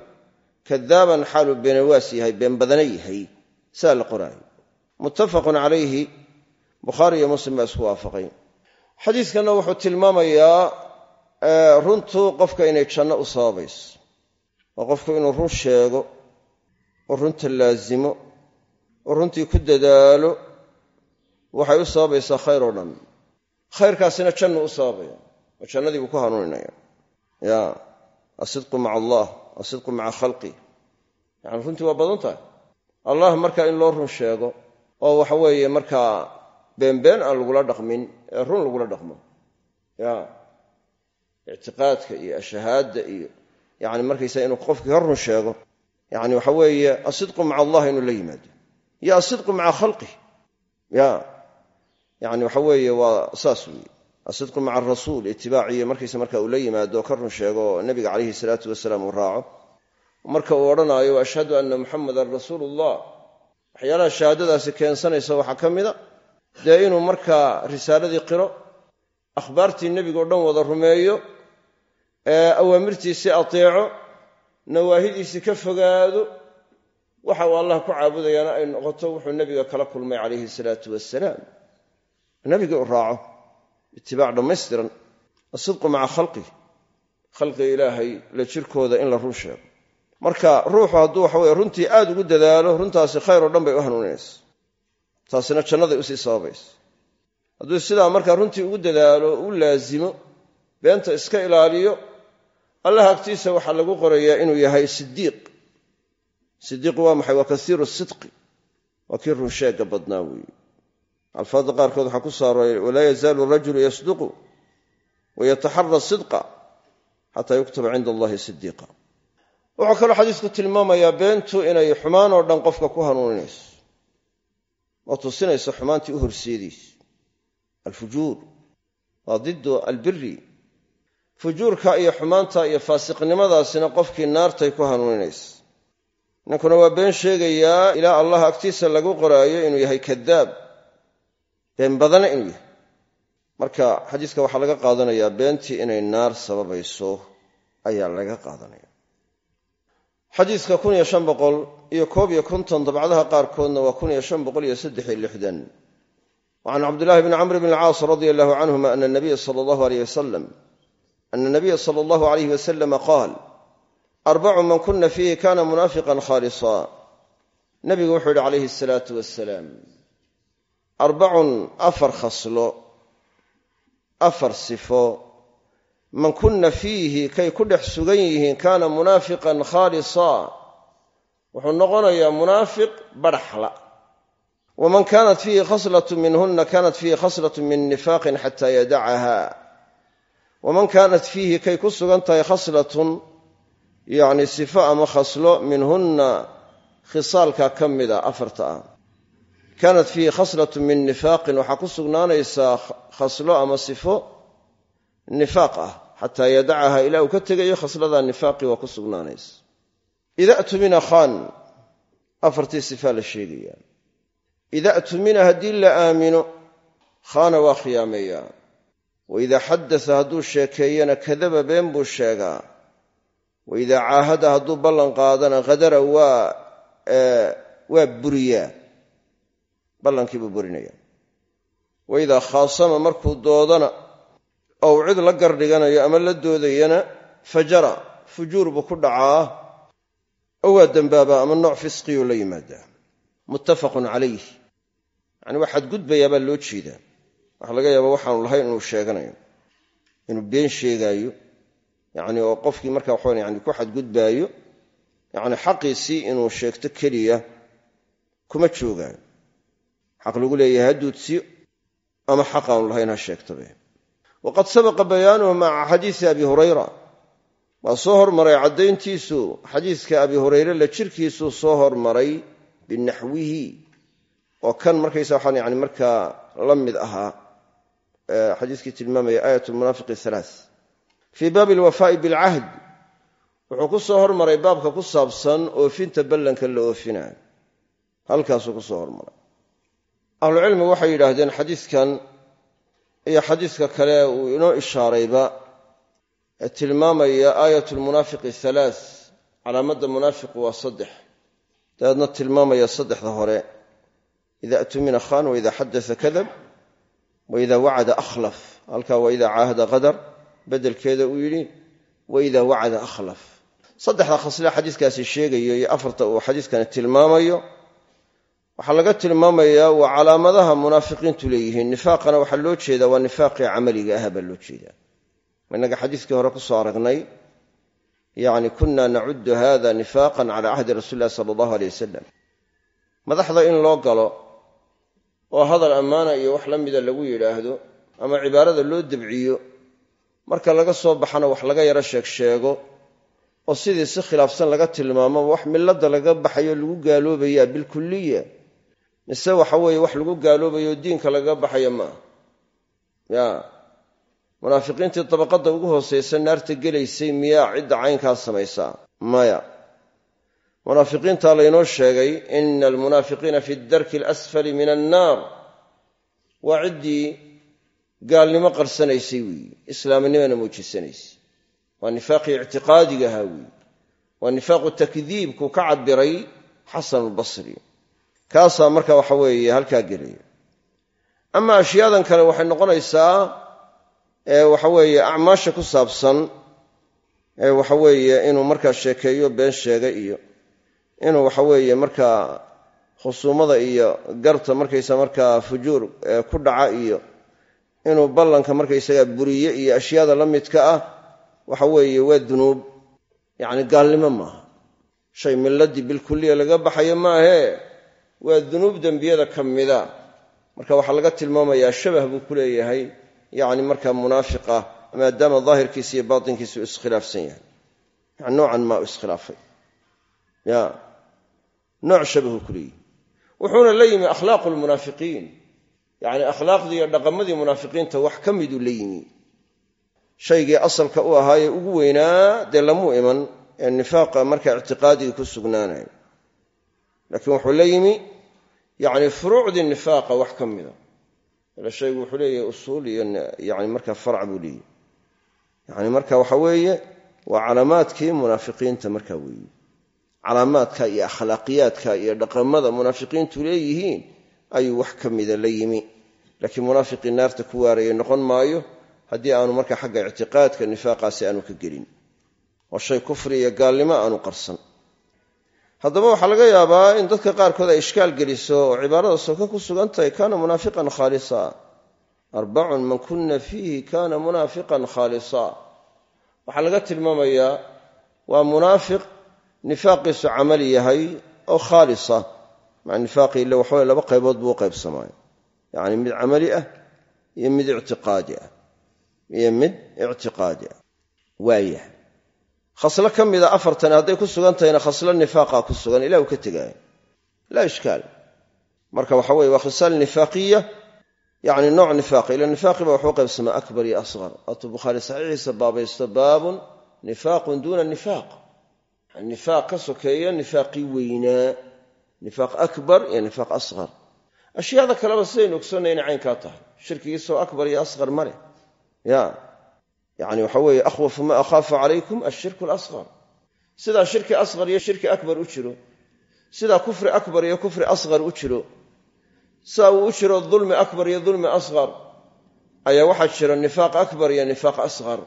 kadaaban xaaluu beenawaas yahay been badana yahay. Saa la qoraayo muttafaqun calayhi bukhaari iyo muslim baa isku waafaqay. Xadiidkanna wuxuu tilmaamayaa runtu qofka inay janno u sababayso oo qofku inuu run sheego oo runta laasimo oo runtii ku dadaalo waxay u sababaysaa khayr oo dhan. Khayrkaasina jannu u sababaya oo jannadii buu ku hanuuninaya ya asidqu maca allah asidqu maca khalqi. Yani runtii waa badan tahay. Allah markaa in loo run sheego oo waxa weeye markaa beenbeen aan lagula dhaqmin ee run lagula dhaqmo. Ya ictiqaadka iyo ashahaadda iyo yani markaysa inuu qofkii ka run sheego yani waxa weeye asidqu maca allah inuu la yimaado. Iyo asidqu maca khalqih ya yani waxa weeye waa saas weeye asidqu maca arasuul itibaaciyo markaysa marka uu la yimaado ka run sheego nabiga calayhi salaatu wasalaam uu raaco. Marka uu odhanaayo ashhadu anna muxamadan rasuulu ullah waxyaalaha shahaadadaasi keensanaysa waxaa ka mida dee inuu markaa risaaladii qiro akhbaartii nebiga o dhan wada rumeeyo awaamirtiisii ateeco nawaahidiisii ka fogaado waxa uu allah ku caabudayaana ay noqoto wuxuu nebiga kala kulmay calayhi salaatu wasalaam. Nebigii u raaco itibaac dhammaystiran asidqu maca khalqih khalqiga ilaahay la jirkooda in la run sheego. Marka ruuxu hadduu waxa weye runtii aad ugu dadaalo runtaasi khayr oo dhan bay u hanuuninaysa taasina jannaday u sii sababaysa hadduu sidaa markaa runtii ugu dadaalo u laasimo beenta iska ilaaliyo allah agtiisa waxaa lagu qorayaa inuu yahay sidiiq sidiiqu waa maxay? Waa kasiiru sidqi. Waa kii runsheegga badnaa weeye alfaadda qaarkood waxaa ku saaroy walaa yazaalu rajulu yasduqu wayataxara sidqa xataa yuktaba cinda allahi sidiiqa wuxuu kaloo xadiisku tilmaamayaa beentu inay xumaan oo dhan qofka ku hanuuninayso oo tusinaysa xumaantii u horseedaysa alfujuur waa diddu albiri fujuurka iyo xumaanta iyo faasiqnimadaasina qofkii naartay ku hanuuninaysa ninkuna waa been sheegayaa ilaa allah agtiisa lagu qoraayo inuu yahay kadaab been badana inuu yahay. Marka xadiiska waxaa laga qaadanayaa beentii inay naar sababayso ayaa laga qaadanaya. Xadiiska kun iyo shan boqol iyo koob iyo konton dabcadaha qaarkoodna waa kun iyo shan boqol iyo saddex iyo lixdan. Wacan cabdillahi bni camr bn alcaas radia allahu canhuma ana nabiya sala allahu aleyh wasalam ana nabiya sala allahu alayh wasalama qaal arbacu man kuna fiihi kana munaafiqan khaalisa. Nabigu wuxuu yidhi calayhi asalaatu wasalaam arbacun afar khaslo afar sifo. Man kunna fiihi kay ku dhex sugan yihiin kaana munaafiqan khaalisa. Wuxuu noqonayaa munaafiq badhaxla waman kaanat fiihi khaslat minhuna kanat fiihi khaslat min nifaaqin xata yadacaha waman kaanat fiihi kay ku sugan tahay khaslatun yacni sifo ama khaslo minhunna khisaalka ka mida afarta ah kaanat fiihi khaslatu min nifaaqin waxaa ku sugnaanaysaa khaslo ama sifo nifaaq ah xataa yadacaha ilaa uu ka tegayo khasladaa nifaaqi waa ku sugnaanaysa ida tumina khaan afartii sifaa la sheegaya ida tumina haddii la aamino khaana waa khiyaameeyaa wa idaa xadasa hadduu sheekeeyana kadaba been buu sheegaa wa idaa caahada hadduu ballan qaadana khadara waa buriyaa ballankii buu burinaya wa idaa khaasama markuu doodana oo uu cid la gardhiganayo ama la doodayana fajara fujuur buu ku dhacaa. Oo waa ama nooc fisqiyuu la yimaadaa. Muttafaqun calayh yacni waa xadgudbayaa baa loo jeedaa. Waxaa laga yaaba waxaanu lahayn inuu sheeganayo. Inuu been sheegaayo. Yacni oo qofkii marka waxawan yani ku xadgudbaayo. Yacni xaqiisii inuu sheegto keliya. Kuma joogaayo xaq lagu leeyahay ha duudsiyo ama xaq aanu lahayn ha sheegtabe waqad sabaqa bayaanuhu maca xadiisi abi hurayra. Waa soo hormaray caddayntiisu xadiiska abi hurayre la jirkiisuu soo hormaray binaxwihi oo kan markaysa waxaan yani markaa la mid ahaa xadiiskii tilmaamaya aayat lmunaafiqi halaa fii baabi alwafaa'i bilcahd wuxuu ku soo hormaray baabka ku saabsan oofinta ballanka la oofinayo halkaasuu ku soo hormaray ahlucilmigu waxay yidhaahdeen xadiidkan iyo xadiidka kale uu inoo ishaarayba ee tilmaamaya aayat lmunaafiqi halaa calaamadda munaafiqu waa saddex. Dabeedna tilmaamaya saddexda hore ida tumina khan waida xadasa kadab waida wacada akhlaf. Halkaa waida caahada qadar bedelkeeda uu yidhi waida wacada akhlaf. Saddexda khasle xadiiskaasi sheegayo iyo afarta uu xadiiskani tilmaamayo waxaa laga tilmaamayaa waa calaamadaha munaafiqiintu leeyihiin. Nifaaqana waxaa loo jeedaa waa nifaaqii camaliga ah baa loo jeedaa. Innaga xadiiskii hore ku soo aragnay? Yani kuna nacudu hada nifaaqan cala cahdi rasuuli illahi sala allahu aleyh wasalam madaxda in loo galo oo hadal ammaana iyo wax la mida lagu yidhaahdo ama cibaarada loo debciyo marka laga soo baxana wax laga yaro sheeg sheego oo sidii si khilaafsan laga tilmaamo wax milladda laga baxayo lagu gaaloobaya bilkuliya mise waxa weeye wax lagu gaaloobayo diinka lagaga baxayo maaha ya. Munaafiqiintii dabaqadda ugu hoosaysa naarta gelaysay miyaa cidda caynkaa samaysaa maya. Munaafiqiinta laynoo sheegay ina almunaafiqiina fi darki alasfali min annaar. Waa ciddii gaalnimo qarsanaysay weeye islaamnimana muujisanaysay. Waa nifaaqii ictiqaadigaha weeye waa nifaaqu takdiibkuu ka cabiray xasan albasri kaasaa marka waxa weeye halkaa gelaya ama ashyaadan kale waxay noqonaysaa waxa weeye acmaasha ku saabsan waxa weeye inuu markaa sheekeeyo been sheega iyo inuu waxa weeye markaa khusuumada iyo garta markaysa markaa fujuur ku dhaca iyo inuu ballanka markaysaga buriye iyo ashyaada la midka ah waxa weeye waa dunuub. Yacni gaalnimo maaha. Shay milladii bilkuliya laga baxayo maahee waa dunuub dembiyada ka mida. Marka waxaa laga tilmaamayaa shabah buu ku leeyahay yacni markaa munaafiqa maadaama daahirkiisa iyo baatinkiisu iskhilaafsan yahay. Noocan maa iskhilaafay? Ya nooc shabahu ku leeyihi wuxuuna la yimi akhlaaqu lmunaafiqiin yacni akhlaaqdii iyo dhaqamadii munaafiqiinta wax ka miduu la yimi. Shaygii asalka u ahaayee ugu weynaa dee lamuu iman ee nifaaqa marka ictiqaadigii ku sugnaanayo laakiin wuxuu la yimi yacni furuucdii nifaaqa wax ka mida. Ila wuxuu leeyahay usuul iyo yani marka farc buu leeyahy yani marka waxa weeye waa calaamaadkii munaafiqiinta marka weeye. Calaamaadka iyo akhlaaqiyaadka iyo dhaqamada munaafiqiintu leeyihiin ayuu wax ka mida la yimi. Laakiin munaafiqii naarta ku waarayay noqon maayo haddii aanu marka xagga ictiqaadka nifaaqaasi aanu ka gelin. Oo shay kufri iyo gaalnimo aanu qarsan haddaba waxaa laga yaabaa in dadka qaarkood ay ishkaal geliso oo cibaarada soka ku sugan tahay kaana munaafiqan khaalisa. Arbacun man kuna fiihi kana munaafiqan khaalisa. Waxaa laga tilmaamayaa waa munaafiq nifaaqiisu camali yahay oo khaalisa. Maa nifaaqii ille waxaweye laba qaybood buu u yacni mid camali ah iyo mid ictiqaadi ah. Iyo mid ictiqaadi ah. Waayah khaslo ka mida afartani hadday ku sugan tahayna khaslo nifaaqa ku sugan ilah uu ka tegaayo laa ishkaal. Marka waxa weye waa khisaal nifaaqiya yani nooc nifaaqa. Ila nifaaqiba waxu qaybsamaa akbar iyo asqar waatuu bukhaari saxiixiisa baabaysto baabun nifaaqun duuna nifaaq. Nifaaq ka sokeeya nifaaqii weynaa nifaaq akbar iyo nifaaq asqar ashyaada kaleba sidaynu ogsoonnay inay caynkaa tahay. Shirkigiisoo akbar iyo asqar ma leh yani waxa weeye akhwafu ma akhaafu calaykum ashirku alasqar sidaa shirki asqar iyo shirki akbar u jiro sidaa kufri akbar iyo kufri asqar u jiro sidaa uu u jiro dulmi akbar iyo dulmi asqar ayaa waxaa jira nifaaq akbar iyo nifaaq asqar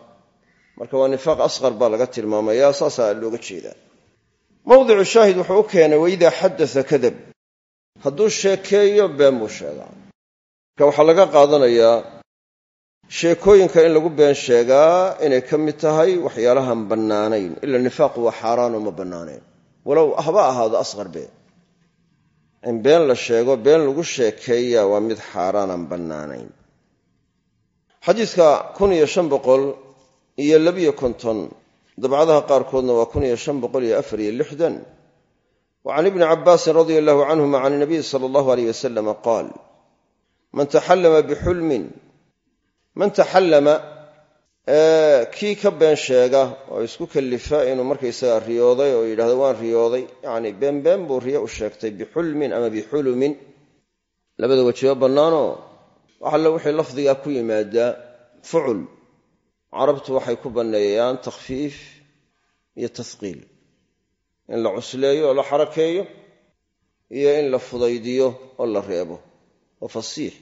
marka waa nifaaq asqar baa laga tilmaamaya saasaa looga jeedaa. Mawdicu shaahid wuxuu u keenay waidaa xadaa kadab. Hadduu sheekeeyo been sheegaa. Marka waxaa laga qaadanayaa sheekooyinka in lagu been sheegaa inay ka mid tahay waxyaalahan bannaanayn. Ila nifaaqu waa xaaraanoo ma bannaanayn. Walow haba ahaado asqar been. In been la sheego been lagu sheekeeya waa mid xaaraanaan bannaanayn. Xadiidka kun iyo shan boqol iyo labiyo konton dabcadaha qaarkoodna waa kun iyo shan boqol iyo afar iyo lixdan. Wa can ibni cabbaasin radia allahu canhuma can nabiyi sala allahu aleyh wasalama qaal man taxallama man taxallama kii ka been sheega oo isku kallifa inuu markaysaga riyooday oo yidhahdo waan riyooday yacni beenbeen buu riyo u sheegtay bixulmin ama bixulumin. Labada wejiba bannaanoo wax alle wixii lafdigaa ku yimaadaa fucul. Carabtu waxay ku banneeyaan takhfiif iyo tahqiil in la cusleeyo oo la xarakeeyo iyo in la fudaydiyo oo la reebo. Oo fasiix.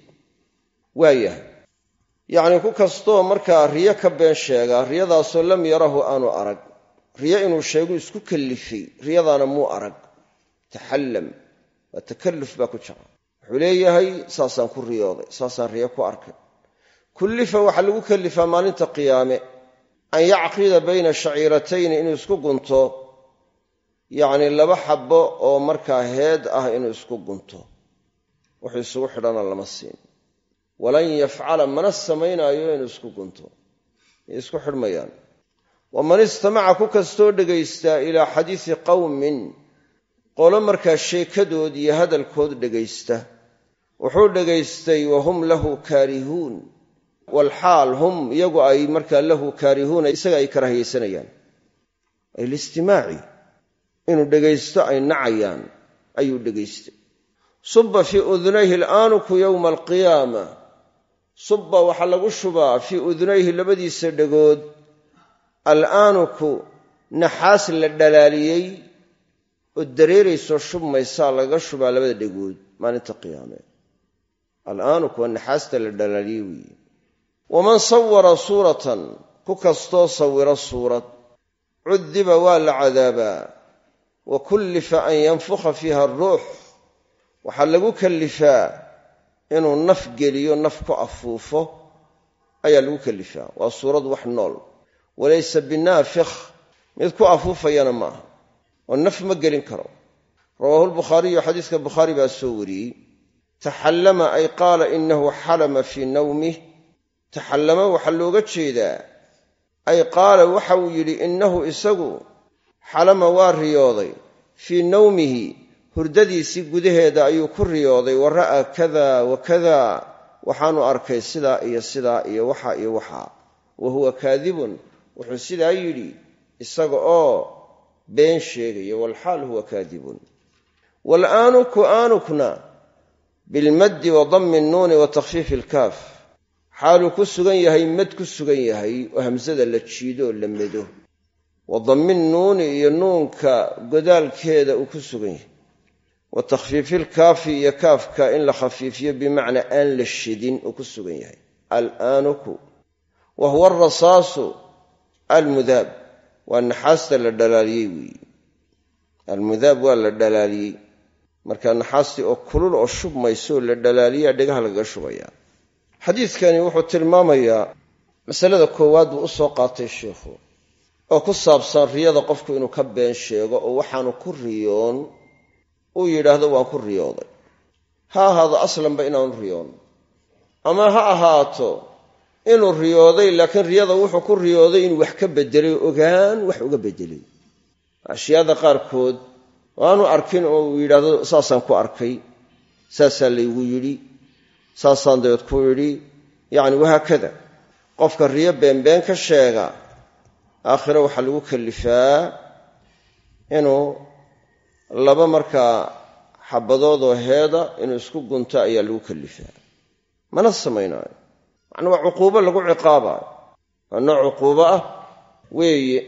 Waayahay yacnii ku kastoo markaa riyo ka been sheegaa riyadaasoo lam yarahu aanu arag. Riyo inuu sheegu isku kallifay riyadaana muu arag. Taxallam waa takalluf baa ku jira. Wuxuu leeyahay saasaan ku riyooday saasaan riyo ku arkay. Kullifa waxaa lagu kallifaa maalinta qiyaame. An yacqida bayna shaciiratayni inuu isku gunto. Yacnii laba xabbo oo markaa heed ah inuu isku gunto. Wuxuu isugu xidhana lama siin walan yafcala mana samaynaayo inuu isku gunto isku xidhmayaan waman istamaca ku kastoo dhagaystaa ilaa xadiisi qawmin qolo markaa sheekadood iyo hadalkood dhegaysta. Wuxuu dhegaystay wa hum lahu kaarihuun walxaal hum iyagu ay markaa lahu kaarihuuna isaga ay karaahiyaysanayaan alistimaaci inuu dhegaysto ay nacayaan ayuu dhegaystay. Suba fii udunayhi alaanuku yowma alqiyaama subba waxaa lagu shubaa fii udunayhi labadiisa dhegood alaanuku naxaas la dhalaaliyey oo dareeraysoo shubmaysaa lagaga shubaa labada dhegood maalinta qiyaame. Alaanuku waa naxaasta la dhalaaliyey weeye waman sawara suuratan ku kastoo sawira suurad. Cudiba waa la cadaabaa. Wa kullifa an yanfukha fiiha aruux waxaa lagu kallifaa inuu naf geliyo naf ku afuufo ayaa lagu kallifaa waa suurad wax nool. Walaysa binaafikh mid ku afuufayana ma aha oo naf ma gelin karo. Rawaahu lbukhaariyu xadiiska bukhaari baa soo wariyey. Taxallama ay qaala inahu xalama fii nawmih taxallama waxaa looga jeedaa ay qaala waxa uu yidhi innahu isagu xalama waa riyooday fii nawmihi hurdadiisii gudaheeda ayuu ku riyooday wa ra'aa kada wa kada waxaanu arkay sidaa iyo sidaa iyo waxa iyo waxaa wa huwa kaadibun. Wuxuu sidaa yidhi isaga oo been sheegaya walxaal huwa kaadibun. Walaanuku aanukna bilmaddi wa dammi nnuuni wa takhfiifi ilkaaf xaaluu ku sugan yahay mad ku sugan yahay oo hamsada la jiido oo la medo. Wa dammi nnuuni iyo nuunka godaalkeeda uu ku sugan yahay wa takhfiifilkaafi iyo kaafka in la khafiifiyo bimacnaa aan la shidin uu ku sugan yahay. Alaanuku wa huwa alrasaasu almudaab. Waa naxaasta la dhalaaliyey weeye almudaab waa la dhalaaliyey. Marka naxaastii oo kulul oo shubmaysooo la dhalaaliyaa dhegaha lagaga shubayaa xadiidkani wuxuu tilmaamayaa masalada koowaad buu u soo qaatay sheikhu oo ku saabsan riyada qofku inuu ka been sheego oo waxaanu ku riyoon uu yidhaahdo waan ku riyooday. Ha ahaado aslanba inaanu riyoon. Ama ha ahaato inuu riyooday laakiin riyada wuxuu ku riyooday inuu wax ka bedelay ogaan wax uga bedelay ashyaada qaarkood oo aanu arkin oo uu yidhaahdo saasaan ku arkay. Saasaa laygu yidhi. Saasaan dabeed ku idhi yacni wahaakada qofka riyo beenbeen ka sheega aakhire waxaa lagu kallifaa inuu laba markaa xabadoodoo heeda inuu isku gunto ayaa lagu kallifaa mana samaynaayo macna waa cuquubo lagu ciqaabaayo. Waa nooc cuquubo ah weeye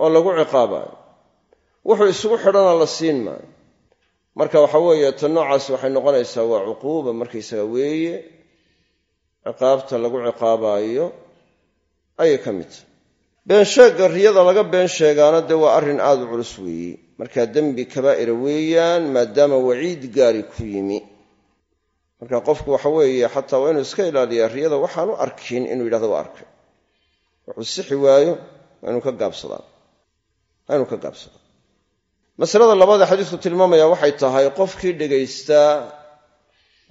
oo lagu ciqaabaayo. Wuxuu isugu xidhana la siin maayo. Marka waxa weeye ta noocaas waxay noqonaysaa waa cuquuba markaysaga weeye ciqaabta lagu ciqaabaayo ayay ka mid tahay. Beensheegga riyada laga been sheegaana dee waa arrin aada u culus weeye markaa dembi kabaa'ira weeyaan maadaama waciid gaari ku yimi. Marka qofku waxa weeye xataa waa inuu iska ilaaliyaa riyada waxaanu arkin inuu yidhahdo waa arkay. Wuxuu sixi waayo waa inuu ka gaabsadaa waa inuu ka gaabsadaa masalada labaadee xadiisku tilmaamaya waxay tahay qofkii dhegaystaa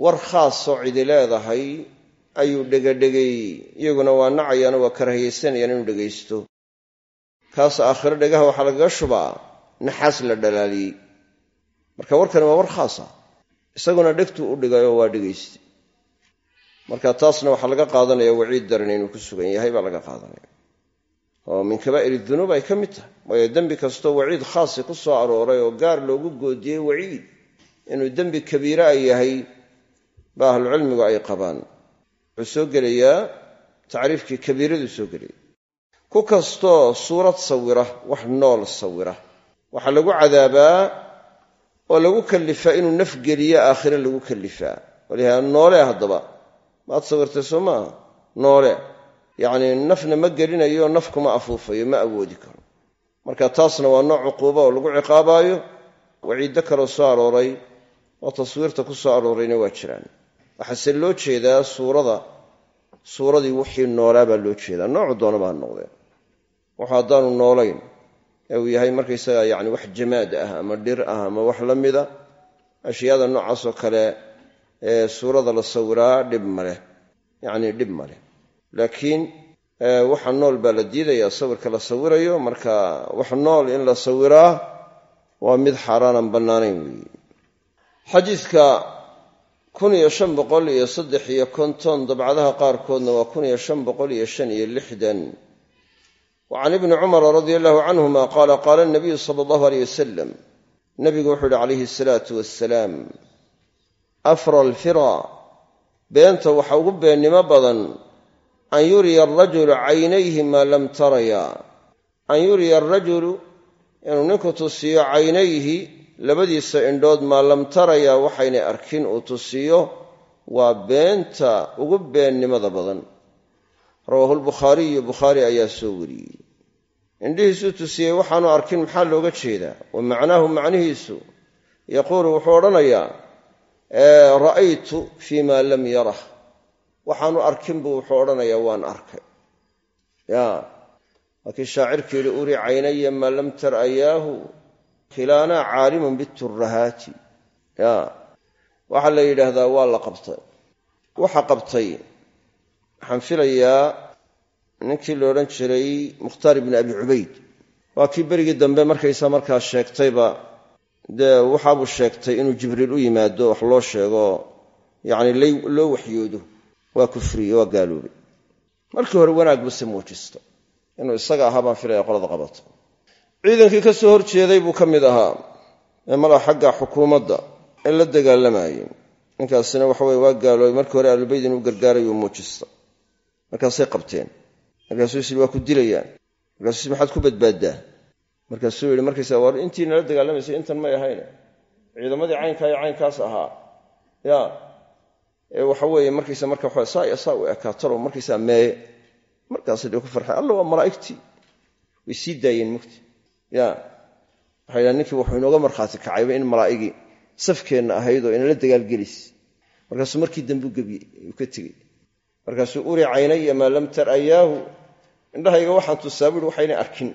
war khaasoo cidi leedahay ayuu dhegadhegay iyaguna waa nacayaano waa karahiyaysanayaan inuu dhegaysto. Kaas aakhiro dhegaha waxaa lagaga shubaa naxaas la dhalaaliyey. Marka warkani waa war khaasa isaguna dhegtuu u dhigayoo waa dhegaystay marka taasna waxaa laga qaadanaya waciid daran inuu ku sugan yahay baa laga qaadanaya. Oo min kabaa'ir dunuub ay ka mid tahay. Waayo dembi kastoo waciid khaasi ku soo arooray oo gaar loogu goodiyey waciid inuu dembi kabiira a yahay ba ahlucilmigu ay qabaan. Wuxuu soo gelayaa tacriifkii kabiiraduu soo gelaya ku kastoo suurad sawira wax nool sawira waxaa lagu cadaabaa oo lagu kallifaa inuu naf geliyo aakhire lagu kallifaa. Walihaa noole haddaba. Maad sawirtay soo maaha noole. Yacnii nafna ma gelinayo naf kuma afuufayo ma awoodi karo. Marka taasna waa nooc cuquuba oo lagu ciqaabaayo. Waciiddo kaloo soo arooray oo taswiirta ku soo aroorayna waa jiraan. Waxaase loo jeedaa suurada suuradii wixii noolaa baa loo jeedaa. Noocu doonaba ha noqdee wuxuu haddaanu noolayn uu yahay markaysaga yani wax jamaad ah ama dhir ah ama wax la mida ashyaada noocaasoo kale ee suurada la sawiraa dhib maleh yacni dhib maleh laakiin waxa nool baa la diidayaa sawirka la sawirayo marka wax nool in la sawiraa waa mid xaaraanan bannaanayn weeye xadiidka kun iyo shan boqol iyo saddex iyo konton dabcadaha qaarkoodna waa kun iyo shan boqol iyo shan iyo lixdan wa can ibni cumara radia allahu canhuma qaala qaala nabiyu sala allahu aleyh wasalam nabigu wuxuu yihi calayhi asalaatu wassalaam afra alfira beenta waxa ugu beennimo badan an yuriya arajulu caynayhi maa lam taraya an yuriya arajulu inuu ninku tusiyo caynayhi labadiisa indhood maa lam taraya waxaynay arkin uu tusiyo waa beenta ugu beennimada badan rawaahu lbukhaariyu bukhaari ayaa soo wariyey indhihiisuu tusiyey waxaanu arkin maxaa looga jeedaa. Wa macnaahu macnihiisu yaquulu wuxuu odhanayaa ra'aytu fii ma lam yarah. Waxaanu arkin buu wuxuu odhanayaa waan arkay. Ya waa kii shaacirku yidhi uri caynaya maa lam tar ayaahu khilaanaa caalimun biturahaati ya waxaa la yidhaahdaa waa la qabtay. Waxa qabtay waxaan filayaa ninkii la odhan jiray mukhtaar ibni abi cubayd waa kii berigii dambe markaysa markaa sheegtayba dee waxaabuu sheegtay inuu jibriil u yimaado wax loo sheego yacni loo waxyoodo waa kufriye waa gaaloobay markii hore wanaag buse muujisto. Inuu isaga ahaa baan filaya qolada qabato. Ciidankii ka soo hor jeeday buu ka mid ahaa ee mala xagga xukuumadda ee la dagaalamayey ninkaasina waxaweye waa gaaloobay markii hore aalubeyt inuu gargaarayuu muujista markaasay qabteen markaasuu is waa ku dilayaan markaasuu maxaad ku badbaaddaa? Markaasuu yidhi markaysa war intii nala dagaalamaysay intan may ahayne ciidamadii caynkaa iyo caynkaas ahaa. Ya ee waxa weeye markaysa marka saa iyo saa u ekaatalo markaysaa meeye markaasay dee ku farxeen alla waa malaa'igtii. Way sii daayeen mugti. Ya waxay yidhahan ninkii wuxuu inooga markhaati kacayba in malaa'igii safkeenna ahayd oo inala dagaalgelis. Markaasuu markii dambe u gebiyey uu ka tegey markaasuu uri caynaya maa lam tar ayaahu indhahayga waxaan tusaa buui waxaynay arkin.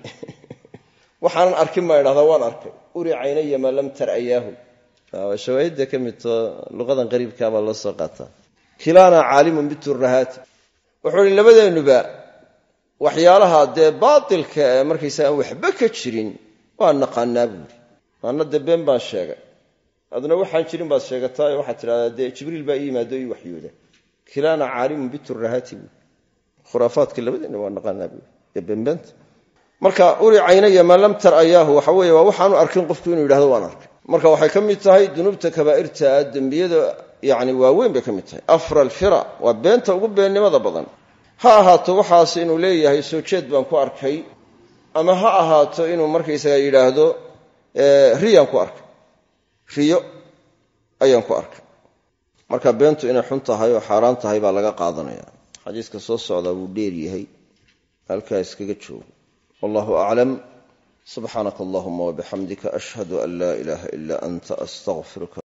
Waxaanan arkin baa idhahdaa waan arkay. Uri caynaya maa lam tar ayaahu shawaahidda ka midto luqadan qariibkaabaa loo soo qaataa kilaana caalimun biturahaati wuxuu ihi labadeennuba waxyaalaha dee baatilka ee markaysa aan waxba ka jirin waa naqaanaa buuri maana dee been baan sheegay. Adna waxaan jirin baad sheegataa waxaad tidhahdaa dee jibriil baa ii yimaado ii waxyooda kilaana caalimun biturahaati buuri khuraafaadka labadeenna waa naqaanaa ee beenbeenta marka uri caynaya maa tar ayaahu waxa weeye waa waxaanu arkin qofku inuu yidhahdo waan arkay. Marka waxay ka mid tahay dunuubta kabaa'irta dembiyada yani waaweyn bay ka mid tahay. Afra alfira waa beenta ugu beennimada badan. Ha ahaato waxaas inuu leeyahay soo jeed baan ku arkay ama ha ahaato inuu markaysaga yidhaahdo riyaan ku arkay. Riyo ayaan ku arkay marka beentu inay xun tahay oo xaaraan tahay baa laga qaadanaya. Xadiiska soo socdaa wuu dheer yahay. Halkaa iskaga joogo. Wallahu aclam subxaanaka allahuma wabixamdika ashhadu an laa ilaaha ila anta astaqfiruka